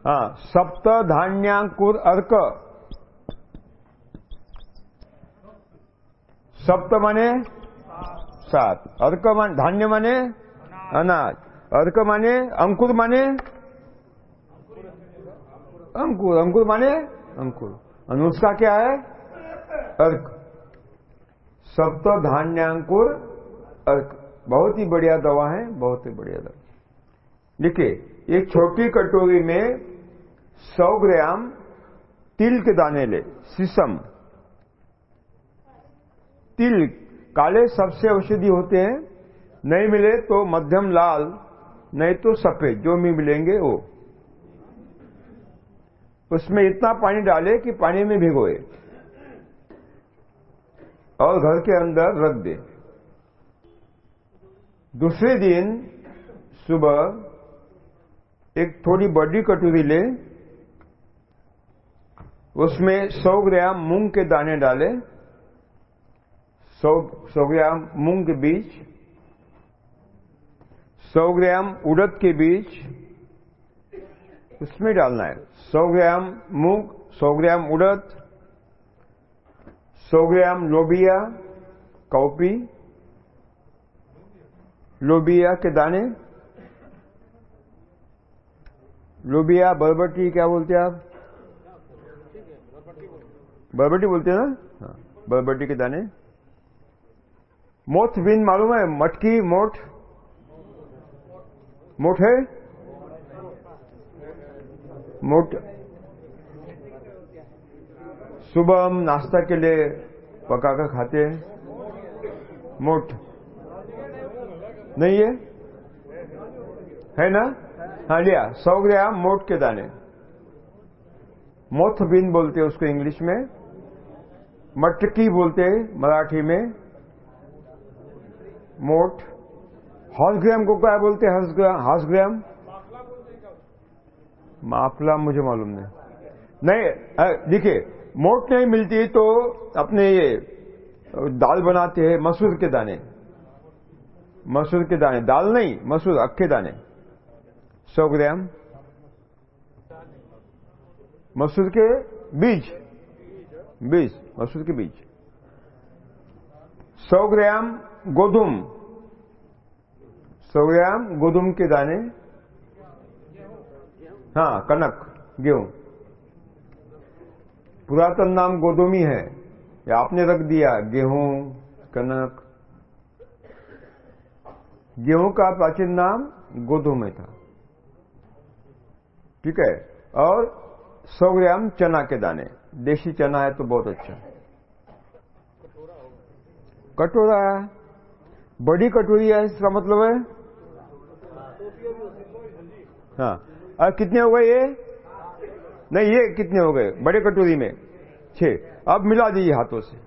हाँ सप्त धान्यांकुर अर्क। सप्त माने? सात। अर्क मान धान्य माने? अनाज। अर्क माने? अंकुर माने? अंकुर। अंकुर माने? अंकुर। उसका क्या है? अर्क। सप्त धान्यांकुर अर्क। बहुत ही बढ़िया दवा है, बहुत ही बढ़िया दवा। देखिए एक छोटी कटोरी में 100 ग्राम तिल के दाने ले सीसम तिल काले सबसे औषधि होते हैं, नहीं मिले तो मध्यम लाल, नहीं तो सफ़ेद, जो भी मिलेंगे वो। उसमें इतना पानी डाले कि पानी में भिगोए। और घर के अंदर रख दे। दूसरे दिन सुबह एक थोड़ी बड़ी कटोरी ले, उसमें 100 ग्राम मूंग के दाने डाले 100 100 ग्राम मूंग के बीज 100 ग्राम उड़द के बीज, उसमें डालना है। 100 ग्राम मूंग 100 ग्राम उड़द 100 ग्राम लोबिया, कौपी लोबिया के दाने? लोबिया, बरबटी, क्या बोलते हैं आप? बरबटी बोलते हैं ना? हाँ बरबटी के दाने। मोठ बीन मालूम है? मटकी, मोठ। मोठ है? मोठ। सुबह हम नाश्ता के लिए पकाकर खाते हैं। मोठ। नहीं है? है ना? हाँ लिया। सौ ग्राम मोट के दाने। मोथ बीन बोलते हैं उसको इंग्लिश में। मटकी बोलते हैं मराठी में। मोट। हॉस ग्राम को क्या बोलते हैं? हॉस ग्राम? माफला मुझे मालूम नहीं। नहीं देखिए, मोट नहीं मिलती तो अपने ये दाल बनाते हैं मसूर के दाने। मसूर के दाने, दाल नहीं, मसूर अक्के दाने। सौ ग्राम। मसूर के बीज। बीज, मसूर के बीज। सौ ग्राम गोधुम। सौ ग्राम गोधुम के दाने। हाँ कनक, गेहूँ। पुरातन नाम गोधुमी है या आपने रख दिया, गेहूँ, कनक। गेहूँ का प्राचीन नाम गोधुम था। ठीक है? और 100 ग्राम चना के दाने। देशी चना है तो बहुत अच्छा। कटोरा है। बड़ी कटोरी है, इसका मतलब है? हाँ। और कितने हो गए ये? नहीं, ये कितने हो गए? बड़े कटोरी में। छह। अब मिला दीजिए हाथों से।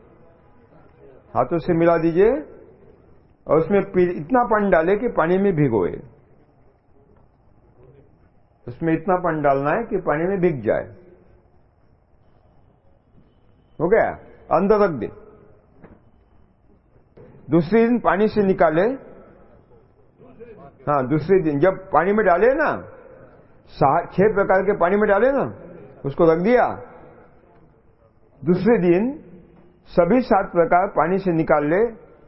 हाथों से मिला दीजिए। और उसमें इतना पानी डाले कि पानी में भिगोए उसमें इतना पानी डालना है कि पानी में भिग जाए। हो गया? अंदर रख दे। दूसरे दिन पानी से निकाले। हाँ दूसरे दिन जब पानी में डाले ना छह प्रकार के पानी में डाले ना, उसको रख दिया। दूसरे दिन सभी सात प्रकार पानी से निकाल ले,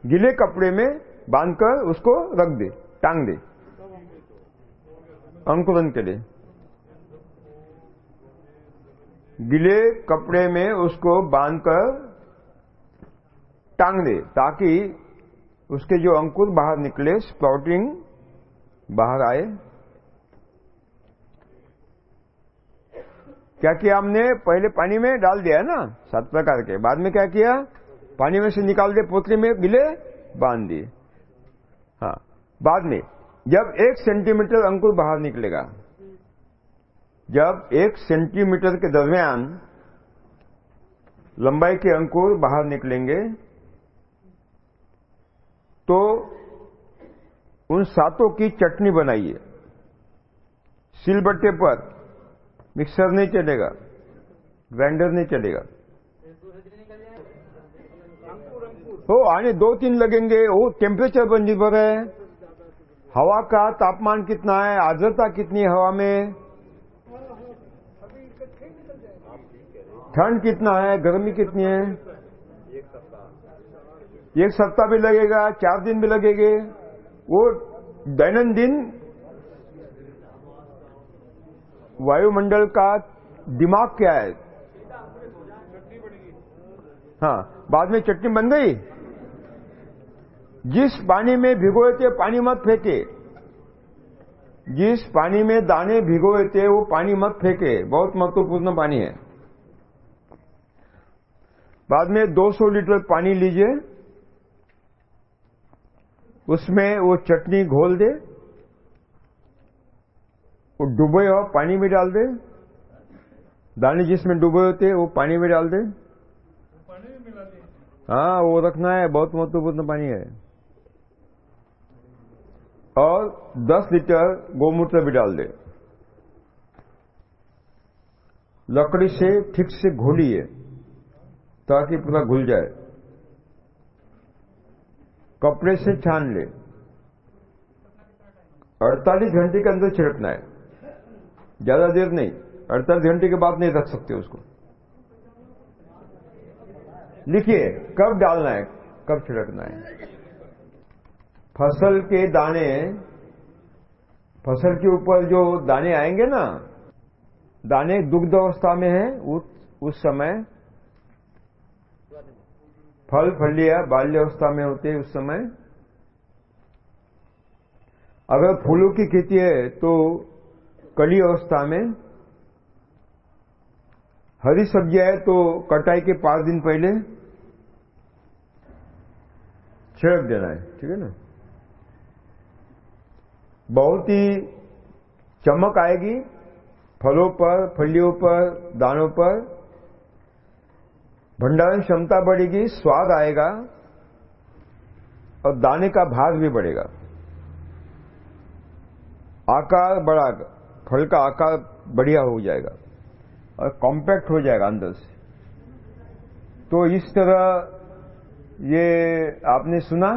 गीले कपड़े में बांधकर उसको रख दे, टांग दे। अंकुरन के लिए गीले कपड़े में उसको बांधकर टांग दे, ताकि उसके जो अंकुर बाहर निकले स्प्राउटिंग बाहर आए। क्या किया हमने? पहले पानी में डाल दिया ना, सात प्रकार के। बाद में क्या किया? पानी में से निकाल दे पोतली में गिले बाँध दिए। बाद में, जब एक सेंटीमीटर अंकुर बाहर निकलेगा, जब एक सेंटीमीटर के दरमियान लंबाई के अंकुर बाहर निकलेंगे तो उन सातों की चटनी बनाइए। सिलबट्टे पर मिक्सर नहीं चलेगा ग्राइंडर नहीं चलेगा। हो आने दो तीन लगेंगे वो टेम्परेचर पर निर्भर है। हवा का तापमान कितना है? आर्द्रता कितनी है हवा में? ठंड कितना है? गर्मी कितनी है? एक सप्ताह भी लगेगा, चार दिन भी लगेंगे। वो दैनंदिन वायुमंडल का दिमाग क्या है? हाँ बाद में चटनी बन गई? जिस पानी में भिगोए थे पानी मत फेंके। जिस पानी में दाने भिगोए थे वो पानी मत फेंके। बहुत महत्वपूर्ण पानी है। बाद में 200 लीटर पानी लीजिए। उसमें वो चटनी घोल दे। वो डूबे हुआ पानी में डाल दे। दाने जिसमें डूबे होते वो पानी में डाल दे। हाँ वो रखना है। बहुत महत्वपूर्ण पानी है। और 10 लीटर गोमूत्र भी डाल दे। लकड़ी से ठीक से घोलिए, ताकि पूरा घुल जाए। कपड़े से छान ले। 48 घंटे के अंदर छिड़कना है। ज़्यादा देर नहीं 48 घंटे के बाद नहीं रख सकते उसको। लिखिए, कब डालना है, कब छिड़कना है? फ़सल के दाने फ़सल के ऊपर जो दाने आएँगे ना दाने दुग्ध अवस्था में है उस, उस समय फल फलिया बाल्य अवस्था में होते उस समय। अगर फूलों की खेती है तो कली अवस्था में हरी सब्ज़ियाँ है तो कटाई के पाँच दिन पहले छिड़क देना है ठीक है ना? बहुत ही चमक आएगी फलों पर, फलियों पर, दानों पर। भंडारण क्षमता बढ़ेगी, स्वाद आएगा और दाने का भाग भी बढ़ेगा। आकार बड़ा फल का आकार बढ़िया हो जाएगा और कॉम्पैक्ट हो जाएगा अंदर से। तो इस तरह ये आपने सुना